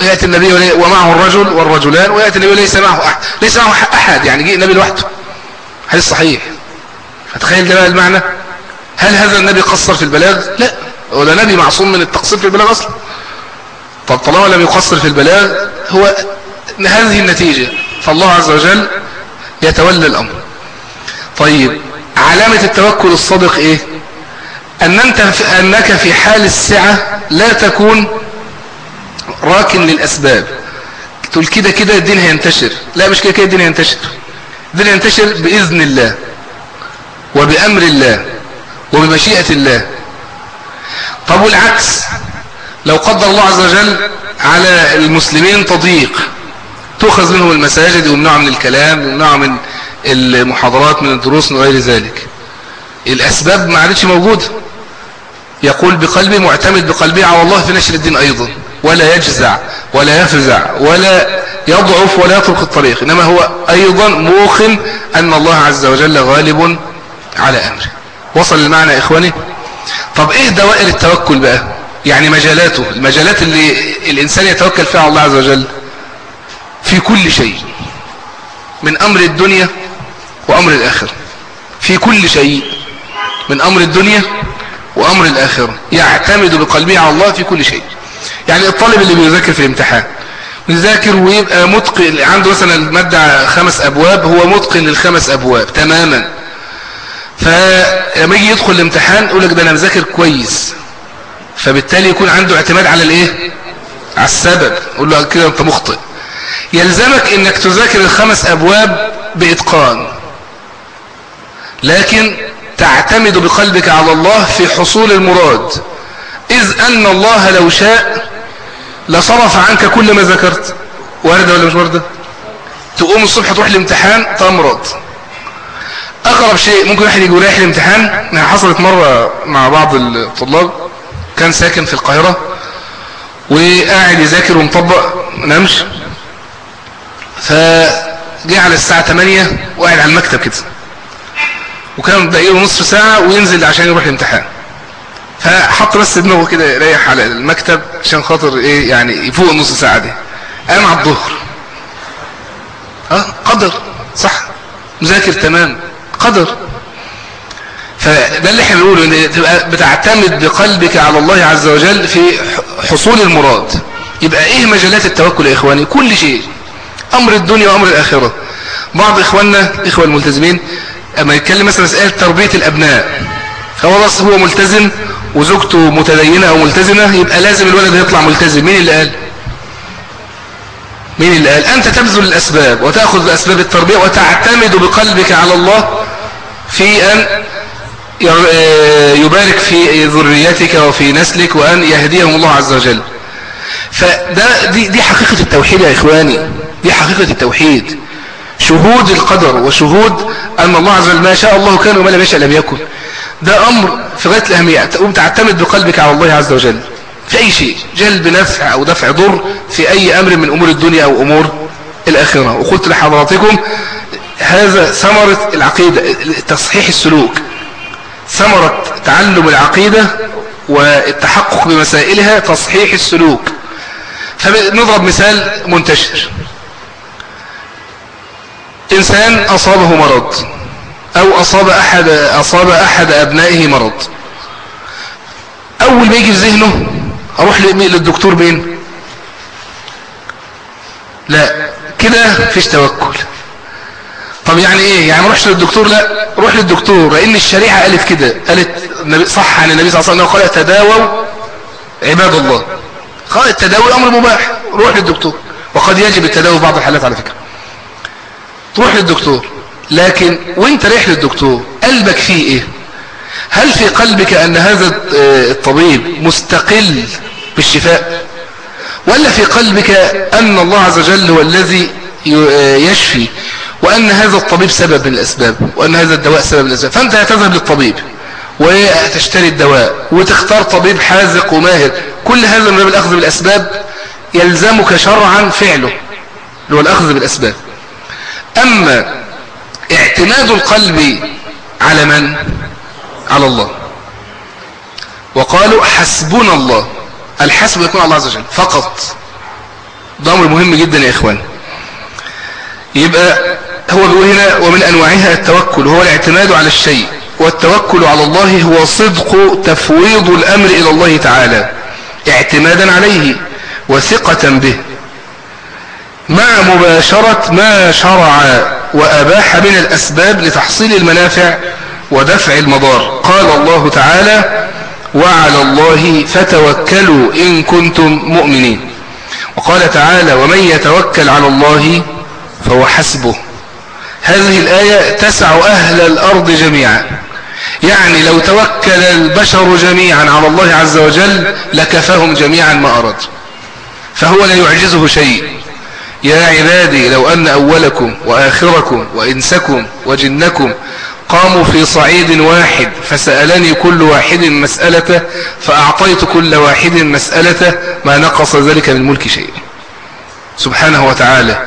يأتي النبي ومعه الرجل والرجلان ويأتي النبي ليس معه أحد. ليس معه أحد يعني جاء النبي لوحده. حديث صحيح. فتخيل ده المعنى. هل هذا النبي قصر في البلاغ لا. ده نبي معصوم من التقصير في البلاغ أصلا. طب طالما لم يقصر في البلاغ هو هذه النتيجة. فالله عز وجل يتولى الأمر. طيب علامة التوكل الصادق إيه؟ أن أنت أنك في حال السعة لا تكون راكن للأسباب. تقول كده كده الدين هينتشر. لا مش كده كده الدين هينتشر. الدين هينتشر بإذن الله وبأمر الله وبمشيئة الله. طب والعكس؟ لو قدر الله عز وجل على المسلمين تضييق تؤخذ منهم المساجد ويمنعوا من الكلام ويمنعوا من المحاضرات من الدروس من غير ذلك. الأسباب ما عادتش موجودة. يقول بقلبي معتمد بقلبي على الله في نشر الدين أيضا. ولا يجزع ولا يفزع ولا يضعف ولا يترك الطريق. إنما هو أيضا موقن أن الله عز وجل غالب على أمره. وصل المعنى إخواني؟ طب إيه دوائر التوكل بقى؟ يعني مجالاته المجالات اللي الإنسان يتوكل فيها على الله عز وجل في كل شيء من أمر الدنيا وأمر الآخرة. في كل شيء من أمر الدنيا وأمر الآخرة. يعتمد بقلبه على الله في كل شيء. يعني الطالب اللي بيذاكر في الامتحان يذاكر ويبقى متقن عنده مثلا المادة خمس أبواب هو متقن للخمس أبواب تماما. فلما يجي يدخل الامتحان يقول لك ده أنا مذاكر كويس. فبالتالي يكون عنده اعتماد على الايه؟ على السبب. يقول له كده انت مخطئ. يلزمك انك تذاكر الخمس ابواب باتقان. لكن تعتمد بقلبك على الله في حصول المراد. إذ أن الله لو شاء لصرف عنك كل ما ذكرت. واردة ولا مش واردة؟ تقوم الصبح تروح الامتحان تمرض أقرب شيء ممكن واحد يجي رايح الامتحان. حصلت مرة مع بعض الطلاب. كان ساكن في القاهرة وقاعد يذاكر ومطبق نمش فجاء على الساعة 8 وقاعد على المكتب كده. وكان بقيله نصف ساعة وينزل عشان يروح الامتحان. فحط بس دماغه كده يريح على المكتب عشان خاطر إيه يعني يفوق النص ساعة دي. قام على الظهر. آه قدر. صح. مذاكر تمام. قدر. فده اللي إحنا بنقوله إن تبقى بتعتمد بقلبك على الله عز وجل في حصول المراد. يبقى إيه مجالات التوكل يا إخواني؟ كل شيء. أمر الدنيا وأمر الآخرة. بعض إخواننا إخوة الملتزمين أما يتكلم مثلا مسألة تربية الأبناء. خلاص هو ملتزم وزوجته متدينة أو ملتزمة يبقى لازم الولد يطلع ملتزم. مين اللي قال؟ مين اللي قال؟ أنت تبذل الأسباب وتأخذ باسباب التربية وتعتمد بقلبك على الله في أن يبارك في ذريتك وفي نسلك وأن يهديهم الله عز وجل. فده دي, دي حقيقة التوحيد يا إخواني. دي حقيقة التوحيد. شهود القدر وشهود أن الله عز وجل ما شاء الله كان وما لم يشاء لم يكن. ده أمر في غاية الأهمية. تقوم تعتمد بقلبك على الله عز وجل. في أي شيء. جلب نفع أو دفع ضر في أي أمر من أمور الدنيا أو أمور الآخرة. وقلت لحضراتكم هذا ثمرة العقيدة تصحيح السلوك. ثمرة تعلم العقيدة والتحقق بمسائلها تصحيح السلوك. فنضرب مثال منتشر. إنسان أصابه مرض أو أصاب أحد, أصاب أحد أبنائه مرض. أول ما يجي في ذهنه أروح للدكتور مين لا كده فيش توكل. طب يعني إيه؟ يعني ما للدكتور لا روح للدكتور. لأن الشريعة قالت كده. قالت صح عن النبي صلى الله عليه وسلم قال تداووا عباد الله. قال التداوي أمر مباح. روح للدكتور. وقد يجب التداوي في بعض الحالات على فكرة. تروح للدكتور. لكن وأنت رايح للدكتور قلبك فيه إيه؟ هل في قلبك أن هذا الطبيب مستقل بالشفاء؟ ولا في قلبك أن الله عز وجل هو الذي يشفي؟ وأن هذا الطبيب سبب من الأسباب وأن هذا الدواء سبب من الأسباب. فأنت هتذهب للطبيب وتشتري الدواء وتختار طبيب حاذق وماهر. كل هذا من باب الأخذ بالأسباب يلزمك شرعا فعله اللي هو الأخذ بالأسباب. أما اعتماد القلب على من؟ على الله. وقالوا حسبنا الله. الحسب يكون الله عز وجل فقط. ده أمر مهم جدا يا إخوان. يبقى هو بيقول هنا ومن أنواعها التوكل وهو الاعتماد على الشيء والتوكل على الله هو صدق تفويض الأمر إلى الله تعالى اعتمادا عليه وثقة به. مع مباشرة ما شرع وأباح من الأسباب لتحصيل المنافع ودفع المضار. قال الله تعالى وعلى الله فتوكلوا إن كنتم مؤمنين وقال تعالى ومن يتوكل على الله فهو حسبه هذه الآية تسع أهل الأرض جميعا. يعني لو توكل البشر جميعا على الله عز وجل لكفاهم جميعا ما أراد. فهو لا يعجزه شيء. يا عبادي لو أن أولكم وآخركم وإنسكم وجنكم قاموا في صعيد واحد فسألني كل واحد مسألة فأعطيت كل واحد مسألة ما نقص ذلك من ملك شيء. سبحانه وتعالى.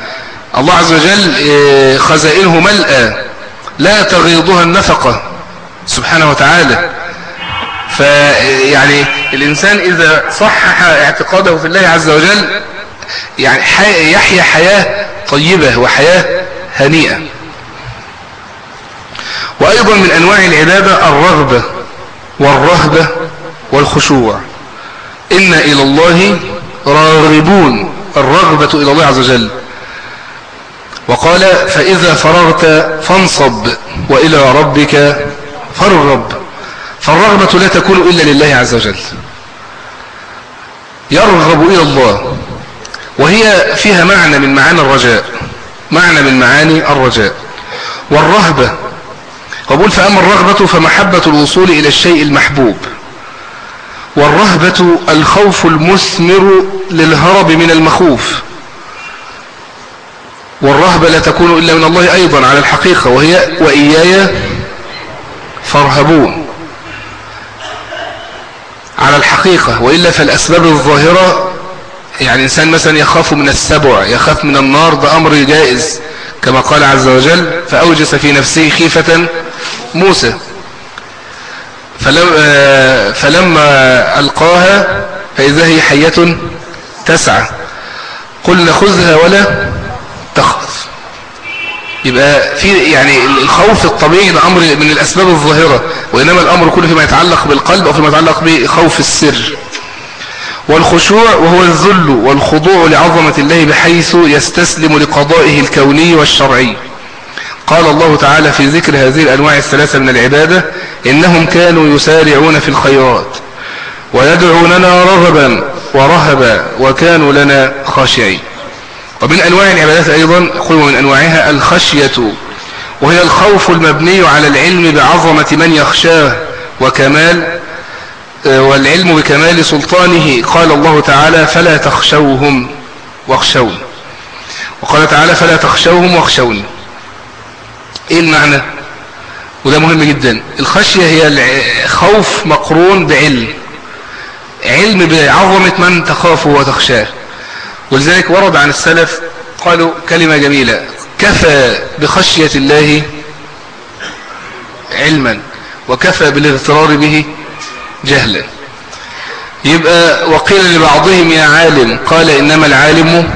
الله عز وجل آه، خزائنه ملأى لا تغيضها النفقة سبحانه وتعالى. فيعني الإنسان إذا صحح اعتقاده في الله عز وجل يعني يحيا حياة طيبة وحياة هنيئة. وأيضا من أنواع العبادة الرغبة والرهبة والخشوع. إن إلى الله راغبون الرغبة إلى الله عز وجل. وقال فإذا فرغت فانصب وإلى ربك فارغب. فالرغبة لا تكون إلا لله عز وجل. يرغب إلى الله. وهي فيها معنى من معاني الرجاء. معنى من معاني الرجاء. والرهبة. وبقول فأما الرغبة فمحبة الوصول إلى الشيء المحبوب. والرهبة الخوف المثمر للهرب من المخوف. والرهبة لا تكون إلا من الله أيضا على الحقيقة وهي وإياي فارهبون. على الحقيقة وإلا فالأسباب الظاهرة يعني إنسان مثلا يخاف من السبع يخاف من النار ده أمر جائز كما قال عز وجل فأوجس في نفسه خيفة موسى. فلما, فلما ألقاها فإذا هي حية تسعى قلنا خذها ولا يبقى في يعني الخوف الطبيعي ده أمر من الأسباب الظاهرة وإنما الأمر كله فيما يتعلق بالقلب أو فيما يتعلق بخوف السر. والخشوع وهو الذل والخضوع لعظمة الله بحيث يستسلم لقضائه الكوني والشرعي. قال الله تعالى في ذكر هذه الأنواع الثلاثة من العبادة إنهم كانوا يسارعون في الخيرات ويدعوننا رغبا ورهبا وكانوا لنا خاشعين. ومن أنواع العبادات أيضا يقول من أنواعها الخشية وهي الخوف المبني على العلم بعظمة من يخشاه وكمال آه، والعلم بكمال سلطانه. قال الله تعالى فلا تخشوهم واخشون. وقال تعالى فلا تخشوهم واخشوني إيه المعنى؟ وده مهم جدا. الخشية هي خوف مقرون بعلم علم بعظمة من تخافه وتخشاه. ولذلك ورد عن السلف قالوا كلمة جميلة كفى بخشية الله علما وكفى بالاغترار به جهلا. يبقى وقيل لبعضهم يا عالم قال إنما العالم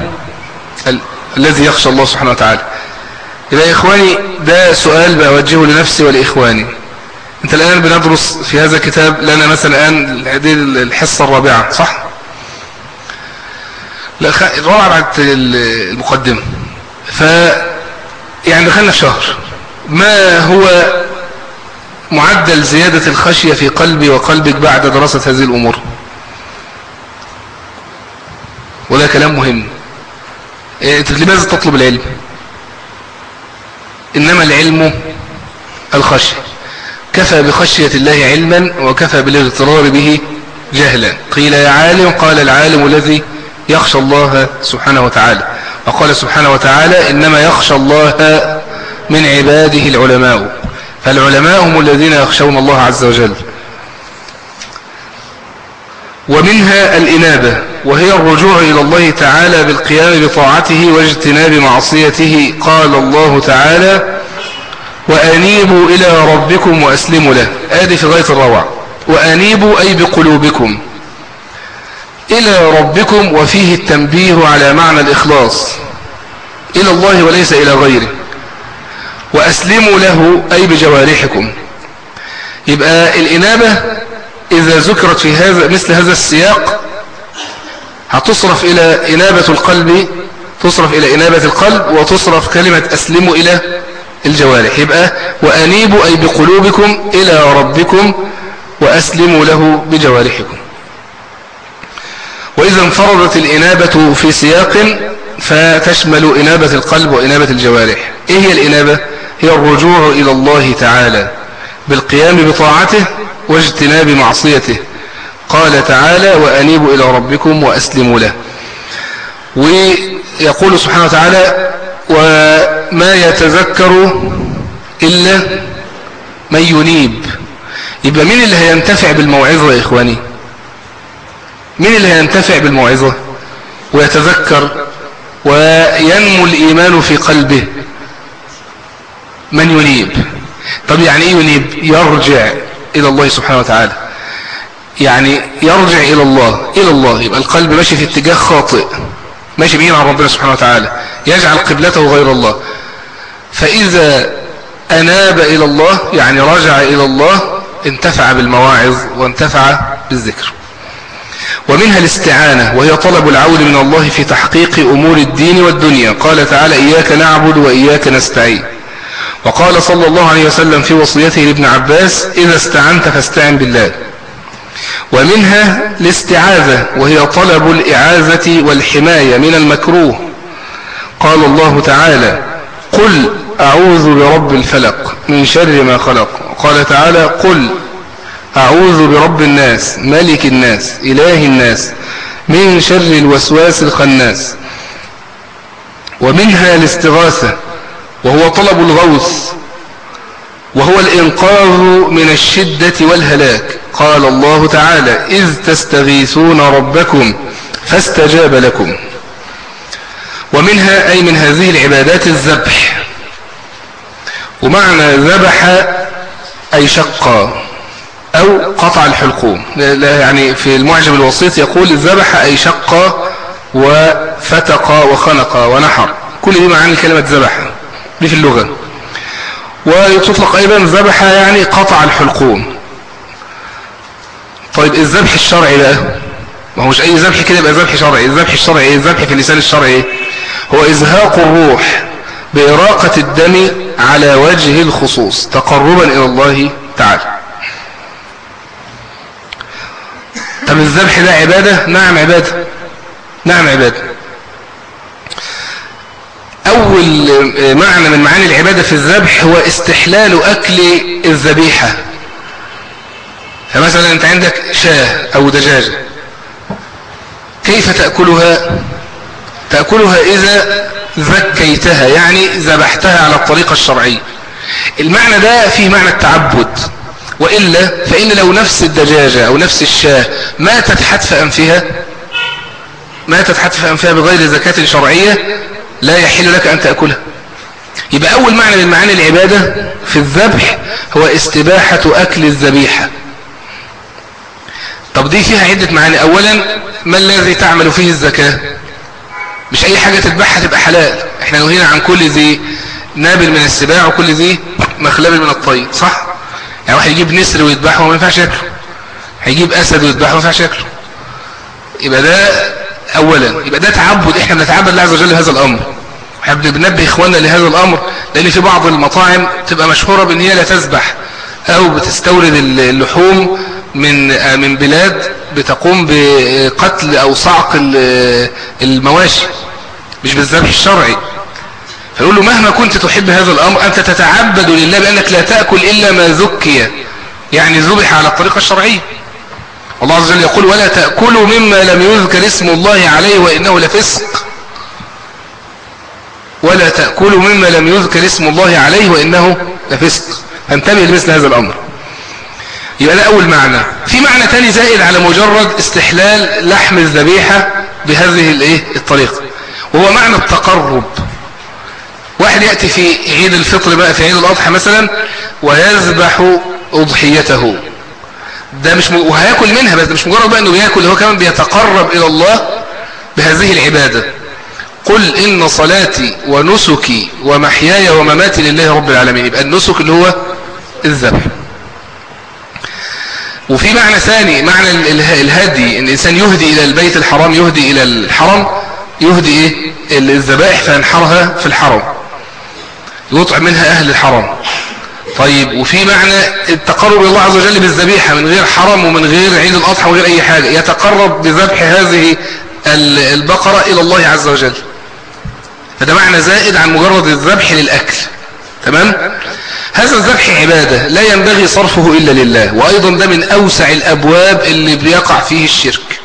الذي يخشى الله سبحانه وتعالى. يبقى يا إخواني ده سؤال بأوجهه لنفسي ولإخواني. أنت الآن بندرس في هذا الكتاب لنا مثلا الآن هذه الحصة الرابعة صح؟ بعد المقدمة. ف يعني دخلنا في شهر. ما هو معدل زيادة الخشية في قلبي وقلبك بعد دراسة هذه الأمور؟ وده كلام مهم. إيه، أنت لماذا تطلب العلم؟ إنما العلم الخشية. كفى بخشية الله علما وكفى بالاغترار به جهلا. قيل يا عالم قال العالم الذي يخشى الله سبحانه وتعالى. وقال سبحانه وتعالى إنما يخشى الله من عباده العلماء. فالعلماء هم الذين يخشون الله عز وجل. ومنها الإنابة وهي الرجوع إلى الله تعالى بالقيام بطاعته واجتناب معصيته. قال الله تعالى وأنيبوا إلى ربكم وأسلموا له. آدي في غاية الروع. وأنيبوا أي بقلوبكم. إلى ربكم وفيه التنبيه على معنى الإخلاص. إلى الله وليس إلى غيره. وأسلموا له أي بجوارحكم. يبقى الإنابة إذا ذكرت في هذا مثل هذا السياق هتصرف إلى إنابة القلب تصرف إلى إنابة القلب وتصرف كلمة أسلموا إلى الجوارح. يبقى وأنيبوا أي بقلوبكم إلى ربكم وأسلموا له بجوارحكم. وإذا انفردت الإنابة في سياق فتشمل إنابة القلب وإنابة الجوارح. إيه هي الإنابة؟ هي الرجوع إلى الله تعالى بالقيام بطاعته واجتناب معصيته. قال تعالى وأنيبوا إلى ربكم وأسلموا له. ويقول سبحانه وتعالى وما يتذكر إلا من ينيب. يبقى مين اللي هينتفع بالموعظة يا إخواني؟ مين اللي هينتفع بالموعظة؟ ويتذكر وينمو الإيمان في قلبه. من ينيب؟ طب يعني إيه ينيب؟ يرجع إلى الله سبحانه وتعالى. يعني يرجع إلى الله إلى الله. يبقى القلب ماشي في اتجاه خاطئ. ماشي بعيد عن ربنا سبحانه وتعالى. يجعل قبلته غير الله. فإذا أناب إلى الله يعني رجع إلى الله انتفع بالمواعظ وانتفع بالذكر. ومنها الاستعانة وهي طلب العون من الله في تحقيق أمور الدين والدنيا. قال تعالى إياك نعبد وإياك نستعين. وقال صلى الله عليه وسلم في وصيته لابن عباس إذا استعنت فاستعن بالله. ومنها الاستعاذة وهي طلب الإعاذة والحماية من المكروه. قال الله تعالى قل أعوذ برب الفلق من شر ما خلق. قال تعالى قل أعوذ برب الناس ملك الناس إله الناس من شر الوسواس الخناس. ومنها الاستغاثة وهو طلب الغوث وهو الإنقاذ من الشدة والهلاك. قال الله تعالى إذ تستغيثون ربكم فاستجاب لكم. ومنها أي من هذه العبادات الذبح. ومعنى ذبح أي شق أو قطع الحلقوم. يعني في المعجم الوسيط يقول ذبح أي شق وفتق وخنق ونحر. كل دي معاني كلمة ذبح دي في اللغة. وتطلق أيضا ذبح يعني قطع الحلقوم. طيب الذبح الشرعي بقى ما هو مش أي ذبح كده يبقى ذبح شرعي. الذبح الشرعي الذبح في اللسان الشرعي هو إزهاق الروح بإراقة الدم على وجه الخصوص تقربا إلى الله تعالى. طب الذبح ده عبادة؟ نعم عبادة. نعم عبادة. أول معنى من معاني العبادة في الذبح هو استحلال أكل الذبيحة. فمثلا أنت عندك شاة أو دجاجة. كيف تأكلها؟ تأكلها إذا ذكيتها يعني ذبحتها على الطريقة الشرعية. المعنى ده فيه معنى التعبد. وإلا فإن لو نفس الدجاجة أو نفس الشاة ماتت حتف أنفها ماتت حتف أنفها بغير زكاة شرعية لا يحل لك أن تأكلها. يبقى أول معنى من معاني العبادة في الذبح هو استباحة أكل الذبيحة. طب دي فيها عدة معاني. أولا ما الذي تعمل فيه الزكاة؟ مش أي حاجة تذبحها تبقى حلال. إحنا نهينا عن كل ذي نابل من السباع وكل ذي مخلب من الطيب صح؟ يعني واحد يجيب نسر ويذبحه وما ينفعش ياكله. هيجيب أسد ويذبحه وما ينفعش ياكله. يبقى ده اولا. يبقى ده تعبد. إحنا بنتعبد الله عز وجل لهذا الأمر. إحنا بننبه إخواننا لهذا الأمر. لأن في بعض المطاعم تبقى مشهورة بإن هي لا تذبح أو بتستورد اللحوم من من بلاد بتقوم بقتل أو صعق المواشي. مش بالذبح الشرعي. فيقول له مهما كنت تحب هذا الأمر أنت تتعبد لله بانك لا تأكل إلا ما ذكي يعني ذبح على الطريقة الشرعية. الله عز وجل يقول ولا تأكلوا مما لم يذكر اسم الله عليه وإنه لفسق. ولا تأكلوا مما لم يذكر اسم الله عليه وإنه لفسق. فانتبه لمثل هذا الأمر. يبقى ده أول معنى. في معنى تاني زائد على مجرد استحلال لحم الذبيحة بهذه الإيه؟ الطريقة وهو معنى التقرب. واحد يأتي في عيد الفطر بقى في عيد الأضحى مثلا ويذبح أضحيته. ده مش م... وهياكل منها بس مش مجرد بقى إنه بياكل هو كمان بيتقرب إلى الله بهذه العبادة. قل إن صلاتي ونسكي ومحياي ومماتي لله رب العالمين. يبقى النسك اللي هو الذبح. وفي معنى ثاني معنى الهدي. إن الإنسان يهدي إلى البيت الحرام يهدي إلى الحرم يهدي إيه؟ الذبائح فينحرها في الحرم. يطعم منها أهل الحرم طيب وفي معنى التقرب إلى الله عز وجل بالذبيحة من غير حرم ومن غير عيد الأضحى وغير أي حاجة يتقرب بذبح هذه البقرة إلى الله عز وجل. فده معنى زائد عن مجرد الذبح للأكل. تمام؟ هذا الذبح عبادة لا ينبغي صرفه إلا لله وأيضا ده من أوسع الأبواب اللي بيقع فيه الشرك.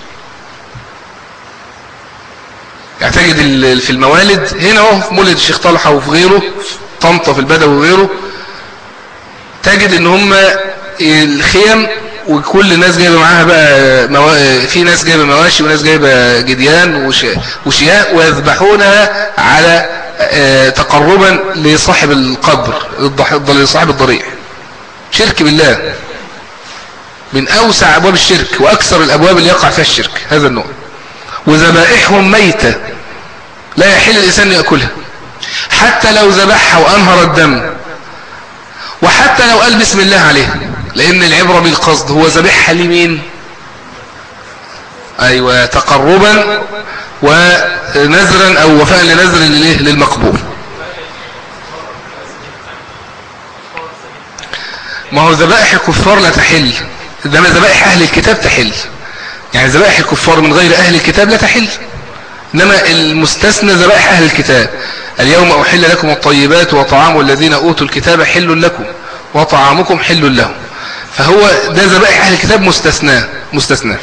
يعني تجد في الموالد هنا أهو في مولد الشيخ طلحة وفي غيره. طنطا في البدو وغيره تجد إن هم الخيم وكل الناس جايبة معاها بقى موا... في ناس جايبة مواشي وناس جايبة جديان وش... وشياء ويذبحونها على آه، تقربا لصاحب القبر لصاحب الضريح. شرك بالله. من أوسع أبواب الشرك وأكثر الأبواب اللي يقع فيها الشرك هذا النوع. وذبائحهم ميتة. لا يحل الإنسان يأكلها. حتى لو ذبحها وأنهر الدم. وحتى لو قال بسم الله عليه. لأن العبرة بالقصد هو ذبحها لمين؟ أيوة تقربا ونذرا أو وفاء لنذر للمقبول. ما هو ذبائح الكفار لا تحل. إنما ذبائح أهل الكتاب تحل. يعني ذبائح الكفار من غير أهل الكتاب لا تحل. إنما المستثنى ذبائح أهل الكتاب. اليوم أحل لكم الطيبات وطعام الذين أوتوا الكتاب حل لكم وطعامكم حل لهم. فهو ده ذبائح أهل الكتاب مستثنى مستثنى.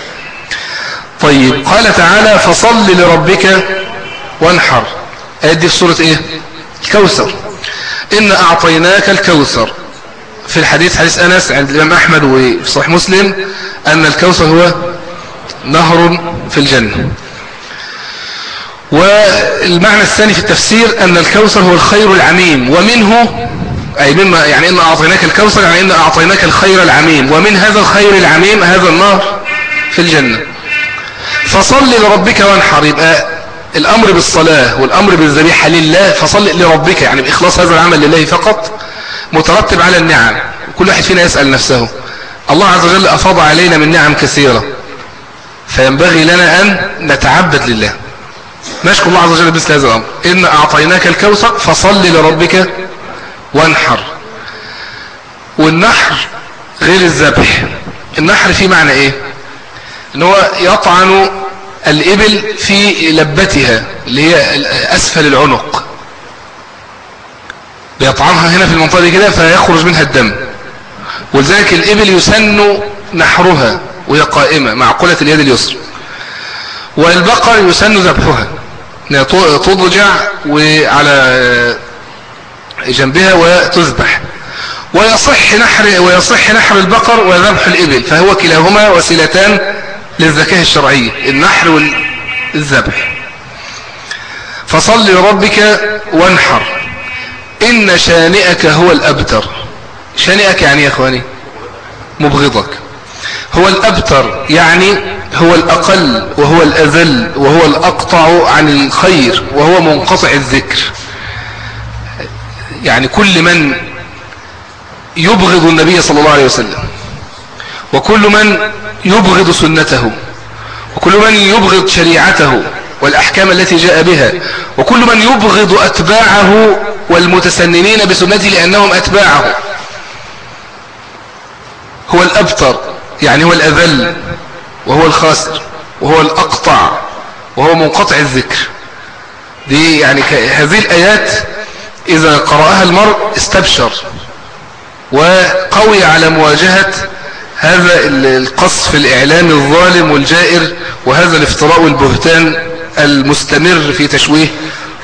طيب قال تعالى فصل لربك وانحر. ادي في سورة إيه؟ الكوثر. إن أعطيناك الكوثر. في الحديث حديث أنس عند الإمام أحمد وفي صحيح مسلم أن الكوثر هو نهر في الجنة. والمعنى الثاني في التفسير أن الكوثر هو الخير العميم ومنه أي مما يعني إن أعطيناك الكوثر يعني إن أعطيناك الخير العميم ومن هذا الخير العميم هذا النهر في الجنة. فصل لربك وانحر يبقى الأمر بالصلاة والأمر بالذبيحة لله فصل لربك يعني بإخلاص هذا العمل لله فقط مترتب على النعم. كل واحد فينا يسأل نفسه الله عز وجل أفاض علينا من نعم كثيرة فينبغي لنا أن نتعبد لله. نشكر الله عز وجل مثل هذا الأمر. إن أعطيناك الكوثر فصل لربك وانحر. والنحر غير الذبح. النحر فيه معنى إيه؟ إن هو يطعن الإبل في لبتها اللي هي أسفل العنق. بيطعنها هنا في المنطقة دي كده فيخرج منها الدم. ولذلك الإبل يسن نحرها وهي قائمة معقولة اليد اليسرى. والبقر يسن ذبحها. تضجع وعلى جنبها وتذبح. ويصح نحر ويصح نحر البقر وذبح الإبل. فهو كلاهما وسيلتان للزكاة الشرعية النحر والذبح. فصل لربك وانحر. إن شانئك هو الأبتر. شانئك يعني يا أخواني؟ مبغضك. هو الأبتر يعني هو الأقل وهو الأذل وهو الأقطع عن الخير وهو منقطع الذكر. يعني كل من يبغض النبي صلى الله عليه وسلم وكل من يبغض سنته وكل من يبغض شريعته والأحكام التي جاء بها وكل من يبغض أتباعه والمتسننين بسنته لأنهم أتباعه. هو الأبتر يعني هو الأذل. وهو الخاسر وهو الأقطع وهو منقطع الذكر. دي يعني هذه الآيات إذا قرأها المرء استبشر وقوي على مواجهة هذا القصف الإعلامي الظالم والجائر وهذا الافتراء والبهتان المستمر في تشويه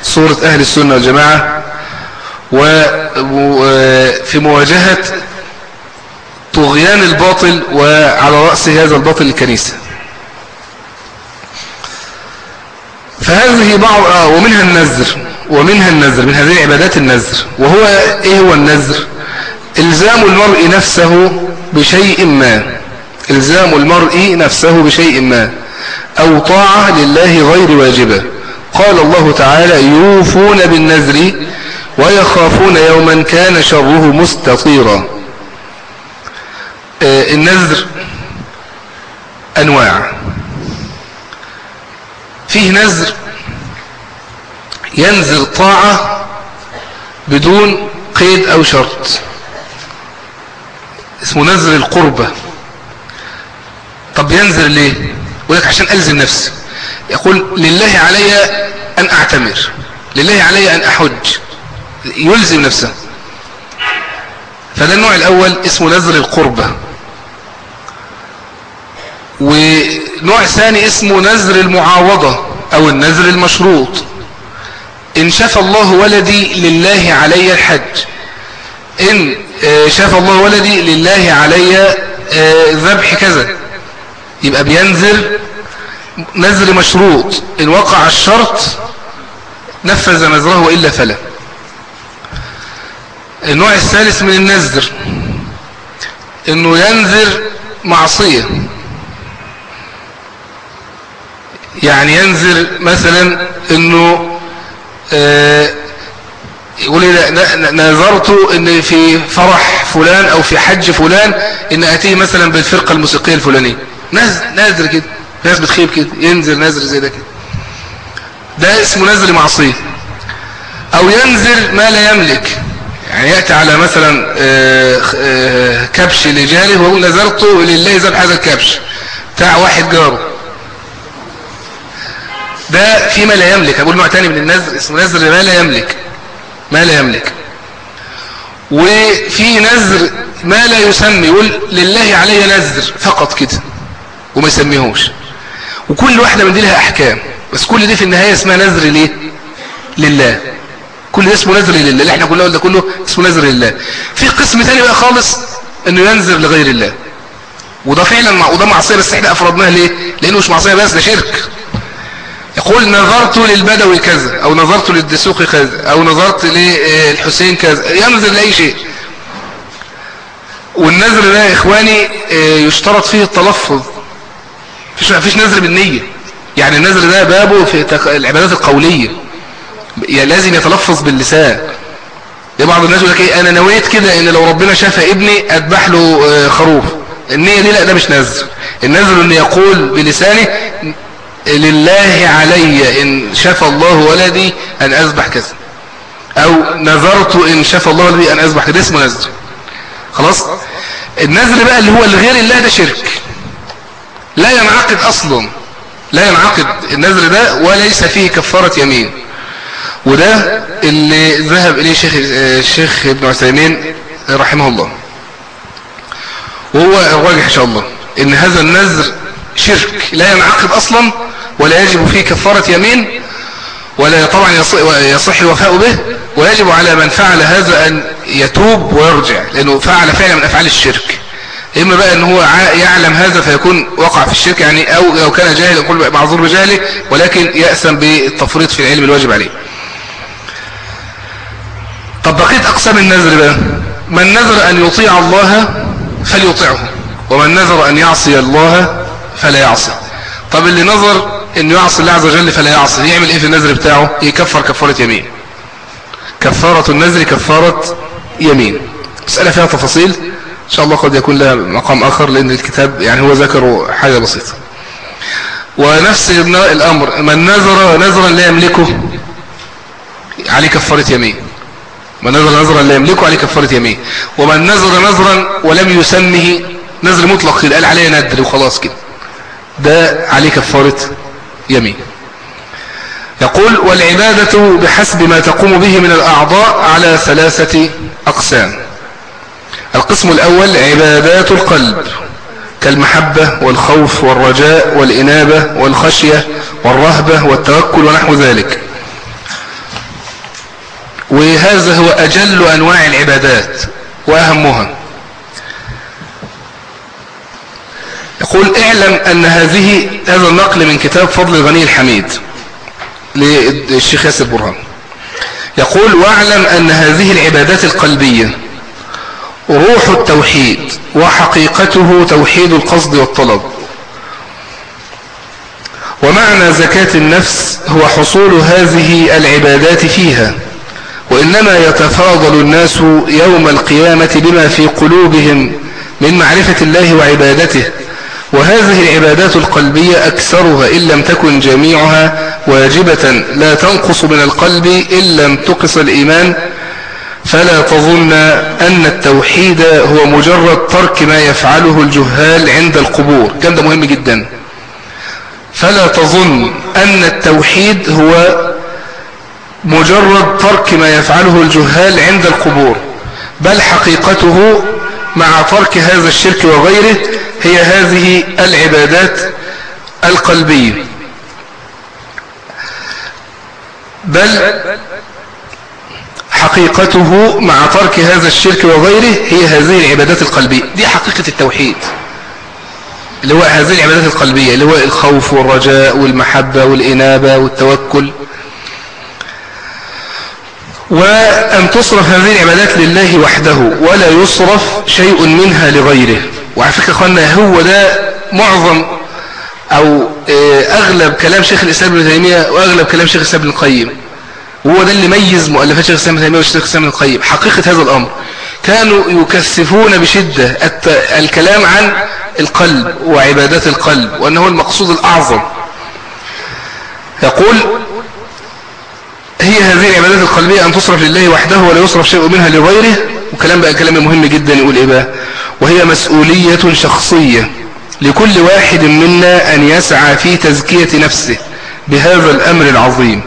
صورة أهل السنة والجماعة. وفي مواجهة طغيان الباطل وعلى رأس هذا الباطل الكنيسة. فهذه بعض آه ومنها النذر ومنها النذر من هذه العبادات النذر. وهو إيه هو النذر؟ إلزام المرء نفسه بشيء ما. إلزام المرء نفسه بشيء ما. أو طاعة لله غير واجبة. قال الله تعالى يوفون بالنذر ويخافون يوما كان شره مستطيرا. النذر أنواع. فيه نذر ينزل طاعة بدون قيد أو شرط. اسمه نذر القربة. طب ينزل ليه؟ يقول لك عشان ألزم نفسي. يقول لله علي أن أعتمر لله علي أن أحج. يلزم نفسه. فده النوع الأول اسمه نذر القربة. ونوع ثاني اسمه نذر المعاوضة أو النذر المشروط. إن شاف الله ولدي لله علي الحج. إن آه، شاف الله ولدي لله علي آه، ذبح كذا. يبقى بينذر نذر مشروط. إن وقع الشرط نفذ نذره وإلا فلا. النوع الثالث من النذر إنه ينذر معصية. يعني ينذر مثلا إنه آه يقول لي نذرت إن في فرح فلان أو في حج فلان إن أتيه مثلا بالفرقة الموسيقية الفلانية. نذر كده ناس بتخيب كده ينذر نذر زي ده كده. ده اسمه نذر معصية. أو ينذر ما لا يملك. يعني يأتي على مثلا آه، آه، كبش لجاره ويقول نذرت لله ذبح هذا الكبش. بتاع واحد جاره. ده فيما لا يملك. أقول نوع تاني من النذر اسمه نذر ما لا يملك. ما لا يملك. وفي نذر ما لا يسمي يقول لله علي نذر فقط كده وما يسميهوش. وكل واحدة من دي لها أحكام. بس كل دي في النهاية اسمها نذر ليه؟ لله. كل ده اسمه نذر لله. اللي إحنا كلنا قلنا كله اسمه نذر لله. في قسم ثاني بقى خالص إنه ينذر لغير الله. وده فعلا وده معصية بس إحنا افرضناها ليه؟ لأنه مش معصية بس ده شرك. يقول نظرت للبدوي كذا أو نظرت للدسوقي كذا أو نظرت للحسين كذا ينذر لأي شيء. والنذر ده يا إخواني آه، يشترط فيه التلفظ. فيش فيش نذر بالنية. يعني النذر ده بابه في العبادات القولية. لازم يتلفظ باللسان. بعض الناس يقول لك إيه أنا نويت كده إن لو ربنا شاف ابني أذبح له آه، خروف. النية دي لا ده مش نذر. النذر انه يقول بلسانه لله علي إن شاف الله ولدي أن أذبح كذا. أو نذرت إن شاف الله ولدي أن أذبح كذا. اسمه نذر. خلاص؟ النذر بقى اللي هو لغير الله ده شرك. لا ينعقد أصلا. لا ينعقد النذر ده وليس فيه كفارة يمين. وده اللي ذهب إليه شيخ الشيخ ابن عثيمين رحمه الله. وهو الراجح إن شاء الله إن هذا النذر شرك لا ينعقد أصلا ولا يجب فيه كفارة يمين ولا طبعا يصح الوفاء به ويجب على من فعل هذا أن يتوب ويرجع لأنه فعل فعلا من أفعال الشرك. إما بقى أن هو يعلم هذا فيكون وقع في الشرك يعني أو لو كان جاهل يقول معذور بجهله ولكن يأثم بالتفريط في العلم الواجب عليه. طب بقيت أقسام النذر بقى. من نذر أن يطيع الله فليطيعه ومن نذر أن يعصي الله فلا يعصي. طب اللي نظر أن يعصي الله عز وجل فلا يعصي يعمل إيه في النذر بتاعه؟ يكفر كفارة يمين. كفارة النذر كفارة يمين. مسألة فيها تفاصيل. إن شاء الله قد يكون لها مقام آخر لأن الكتاب يعني هو ذكر حاجة بسيطة. ونفس الأمر من نذر نذرا لا يملكه عليه كفارة يمين. من نذر نذرا لا يملكه عليه كفارة يمين. ومن نذر نذرا ولم يسمه نذر مطلق قال عليه ندر وخلاص كده. ده عليه كفارة يمين. يقول والعبادة بحسب ما تقوم به من الأعضاء على ثلاثة أقسام. القسم الأول عبادات القلب كالمحبة والخوف والرجاء والإنابة والخشية والرهبة والتوكل ونحو ذلك. وهذا هو أجل أنواع العبادات وأهمها. يقول اعلم أن هذه هذا النقل من كتاب فضل الغني الحميد للشيخ ياسر برهان. يقول واعلم أن هذه العبادات القلبية روح التوحيد وحقيقته توحيد القصد والطلب. ومعنى زكاة النفس هو حصول هذه العبادات فيها وإنما يتفاضل الناس يوم القيامة بما في قلوبهم من معرفة الله وعبادته. وهذه العبادات القلبية أكثرها إن لم تكن جميعها واجبة لا تنقص من القلب إن لم تقص الإيمان فلا تظن أن التوحيد هو مجرد ترك ما يفعله الجهال عند القبور. كان ده مهم جدا. فلا تظن أن التوحيد هو مجرد ترك ما يفعله الجهال عند القبور بل حقيقته مع ترك هذا الشرك وغيره هي هذه العبادات القلبية. بل حقيقته مع ترك هذا الشرك وغيره هي هذه العبادات القلبية. دي حقيقة التوحيد. اللي هو هذه العبادات القلبية اللي هو الخوف والرجاء والمحبة والإنابة والتوكل. وأن تصرف هذه العبادات لله وحده ولا يصرف شيء منها لغيره. وعلى فكرة أخوانا هو ده معظم أو آه، أغلب كلام شيخ الإسلام ابن تيمية وأغلب كلام شيخ الإسلام ابن القيم. وهو ده اللي ميز مؤلفات شيخ الإسلام ابن تيمية وشيخ الإسلام ابن القيم. حقيقة هذا الأمر. كانوا يكثفون بشدة الكلام عن القلب وعبادات القلب وأنه المقصود الأعظم. يقول هي هذه العبادات القلبية أن تصرف لله وحده ولا يصرف شيء منها لغيره؟ وكلام بقى كلام مهم جدا يقول إيه بقى؟ وهي مسؤولية شخصية لكل واحد منا أن يسعى في تزكية نفسه بهذا الأمر العظيم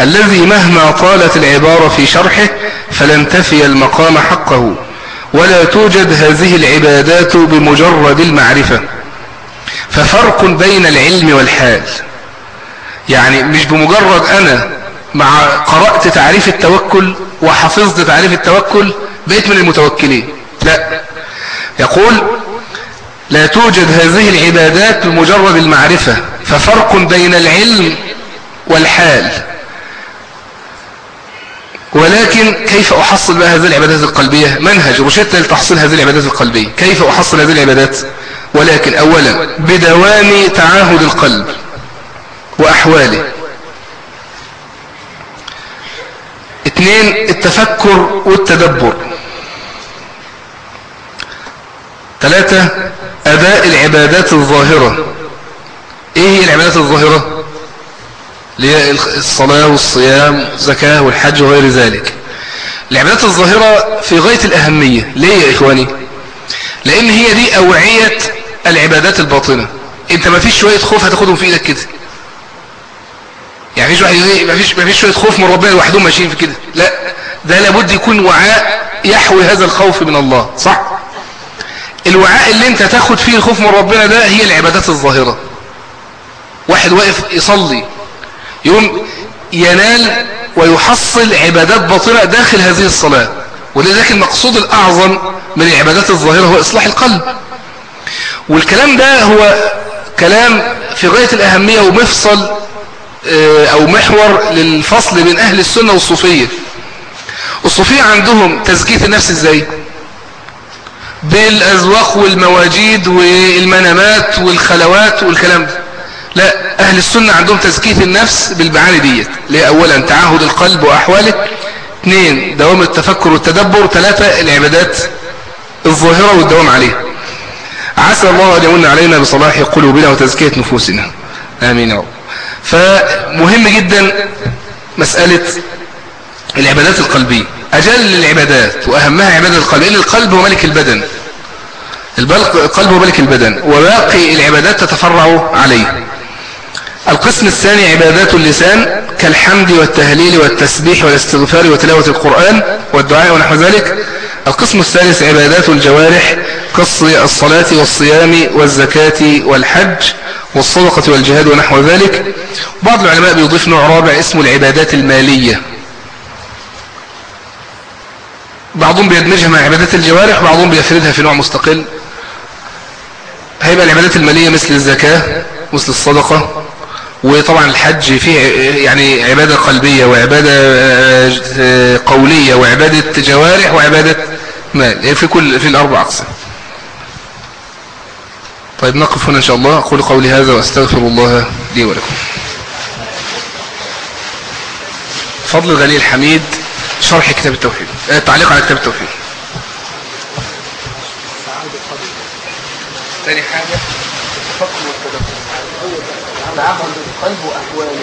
الذي مهما طالت العبارة في شرحه فلن تفي المقام حقه ولا توجد هذه العبادات بمجرد المعرفة ففرق بين العلم والحال يعني مش بمجرد أنا مع قرأت تعريف التوكل وحفظت تعريف التوكل بقيت من المتوكلين. لا. يقول لا توجد هذه العبادات بمجرد المعرفة ففرق بين العلم والحال. ولكن كيف أحصل بقى هذه العبادات القلبية؟ منهج روشتة لتحصيل هذه العبادات القلبية. كيف أحصل هذه العبادات؟ ولكن أولا بدوام تعاهد القلب وأحواله. اثنين التفكر والتدبر. ثلاثة أداء العبادات الظاهرة. إيه هي العبادات الظاهرة؟ اللي الصلاة والصيام والزكاة والحج وغير ذلك. العبادات الظاهرة في غاية الأهمية. ليه يا إخواني؟ لأن هي دي أوعية العبادات الباطنة. أنت ما فيش شوية خوف هتاخدهم في إيدك كده. يعني فيش واحد ما فيش ما فيش شوية خوف من ربنا لوحدهم ماشيين في كده. لا ده لابد يكون وعاء يحوي هذا الخوف من الله. صح؟ الوعاء اللي انت تاخد فيه الخوف من ربنا ده هي العبادات الظاهرة. واحد واقف يصلي يوم ينال ويحصل عبادات باطنة داخل هذه الصلاة. ولذلك المقصود الأعظم من العبادات الظاهرة هو إصلاح القلب. والكلام ده هو كلام في غاية الأهمية ومفصل آه، أو محور للفصل بين أهل السنة والصوفية. الصوفية عندهم تزكية النفس إزاي؟ بالأزواق والمواجيد والمنامات والخلوات والكلام ده. لا أهل السنة عندهم تزكية النفس بالمعاني ديت. اللي اولا تعاهد القلب وأحواله اثنين دوام التفكر والتدبر ثلاثة العبادات الظاهرة والدوام عليها. عسى الله أن يمن علينا بصلاح قلوبنا وتزكية نفوسنا. آمين يا رب. فمهم جدا مسألة العبادات القلبية. أجل العبادات وأهمها عبادة القلب لأن القلب هو ملك البدن. القلب هو ملك البدن. وباقي العبادات تتفرع عليه. القسم الثاني عبادات اللسان كالحمد والتهليل والتسبيح والاستغفار وتلاوة القرآن والدعاء ونحو ذلك. القسم الثالث عبادات الجوارح كالصلاة والصيام والزكاة والحج والصدقة والجهاد ونحو ذلك. بعض العلماء بيضيف نوع رابع اسمه العبادات المالية. بعضهم بيدمجها مع عبادات الجوارح وبعضهم بيفردها في نوع مستقل. هيبقى العبادات المالية مثل الزكاة مثل الصدقة وطبعا الحج فيه يعني عبادة قلبية وعبادة آه، قولية وعبادة جوارح وعبادة مال. في كل في الأربع أقسام. طيب نقف هنا إن شاء الله. أقول قولي هذا وأستغفر الله لي ولكم. فضل الغني الحميد شرح كتاب التوحيد. التعليق آه، على كتاب التوحيد. ثاني حاجة التفكر والتدبر تعامل القلب وأحواله.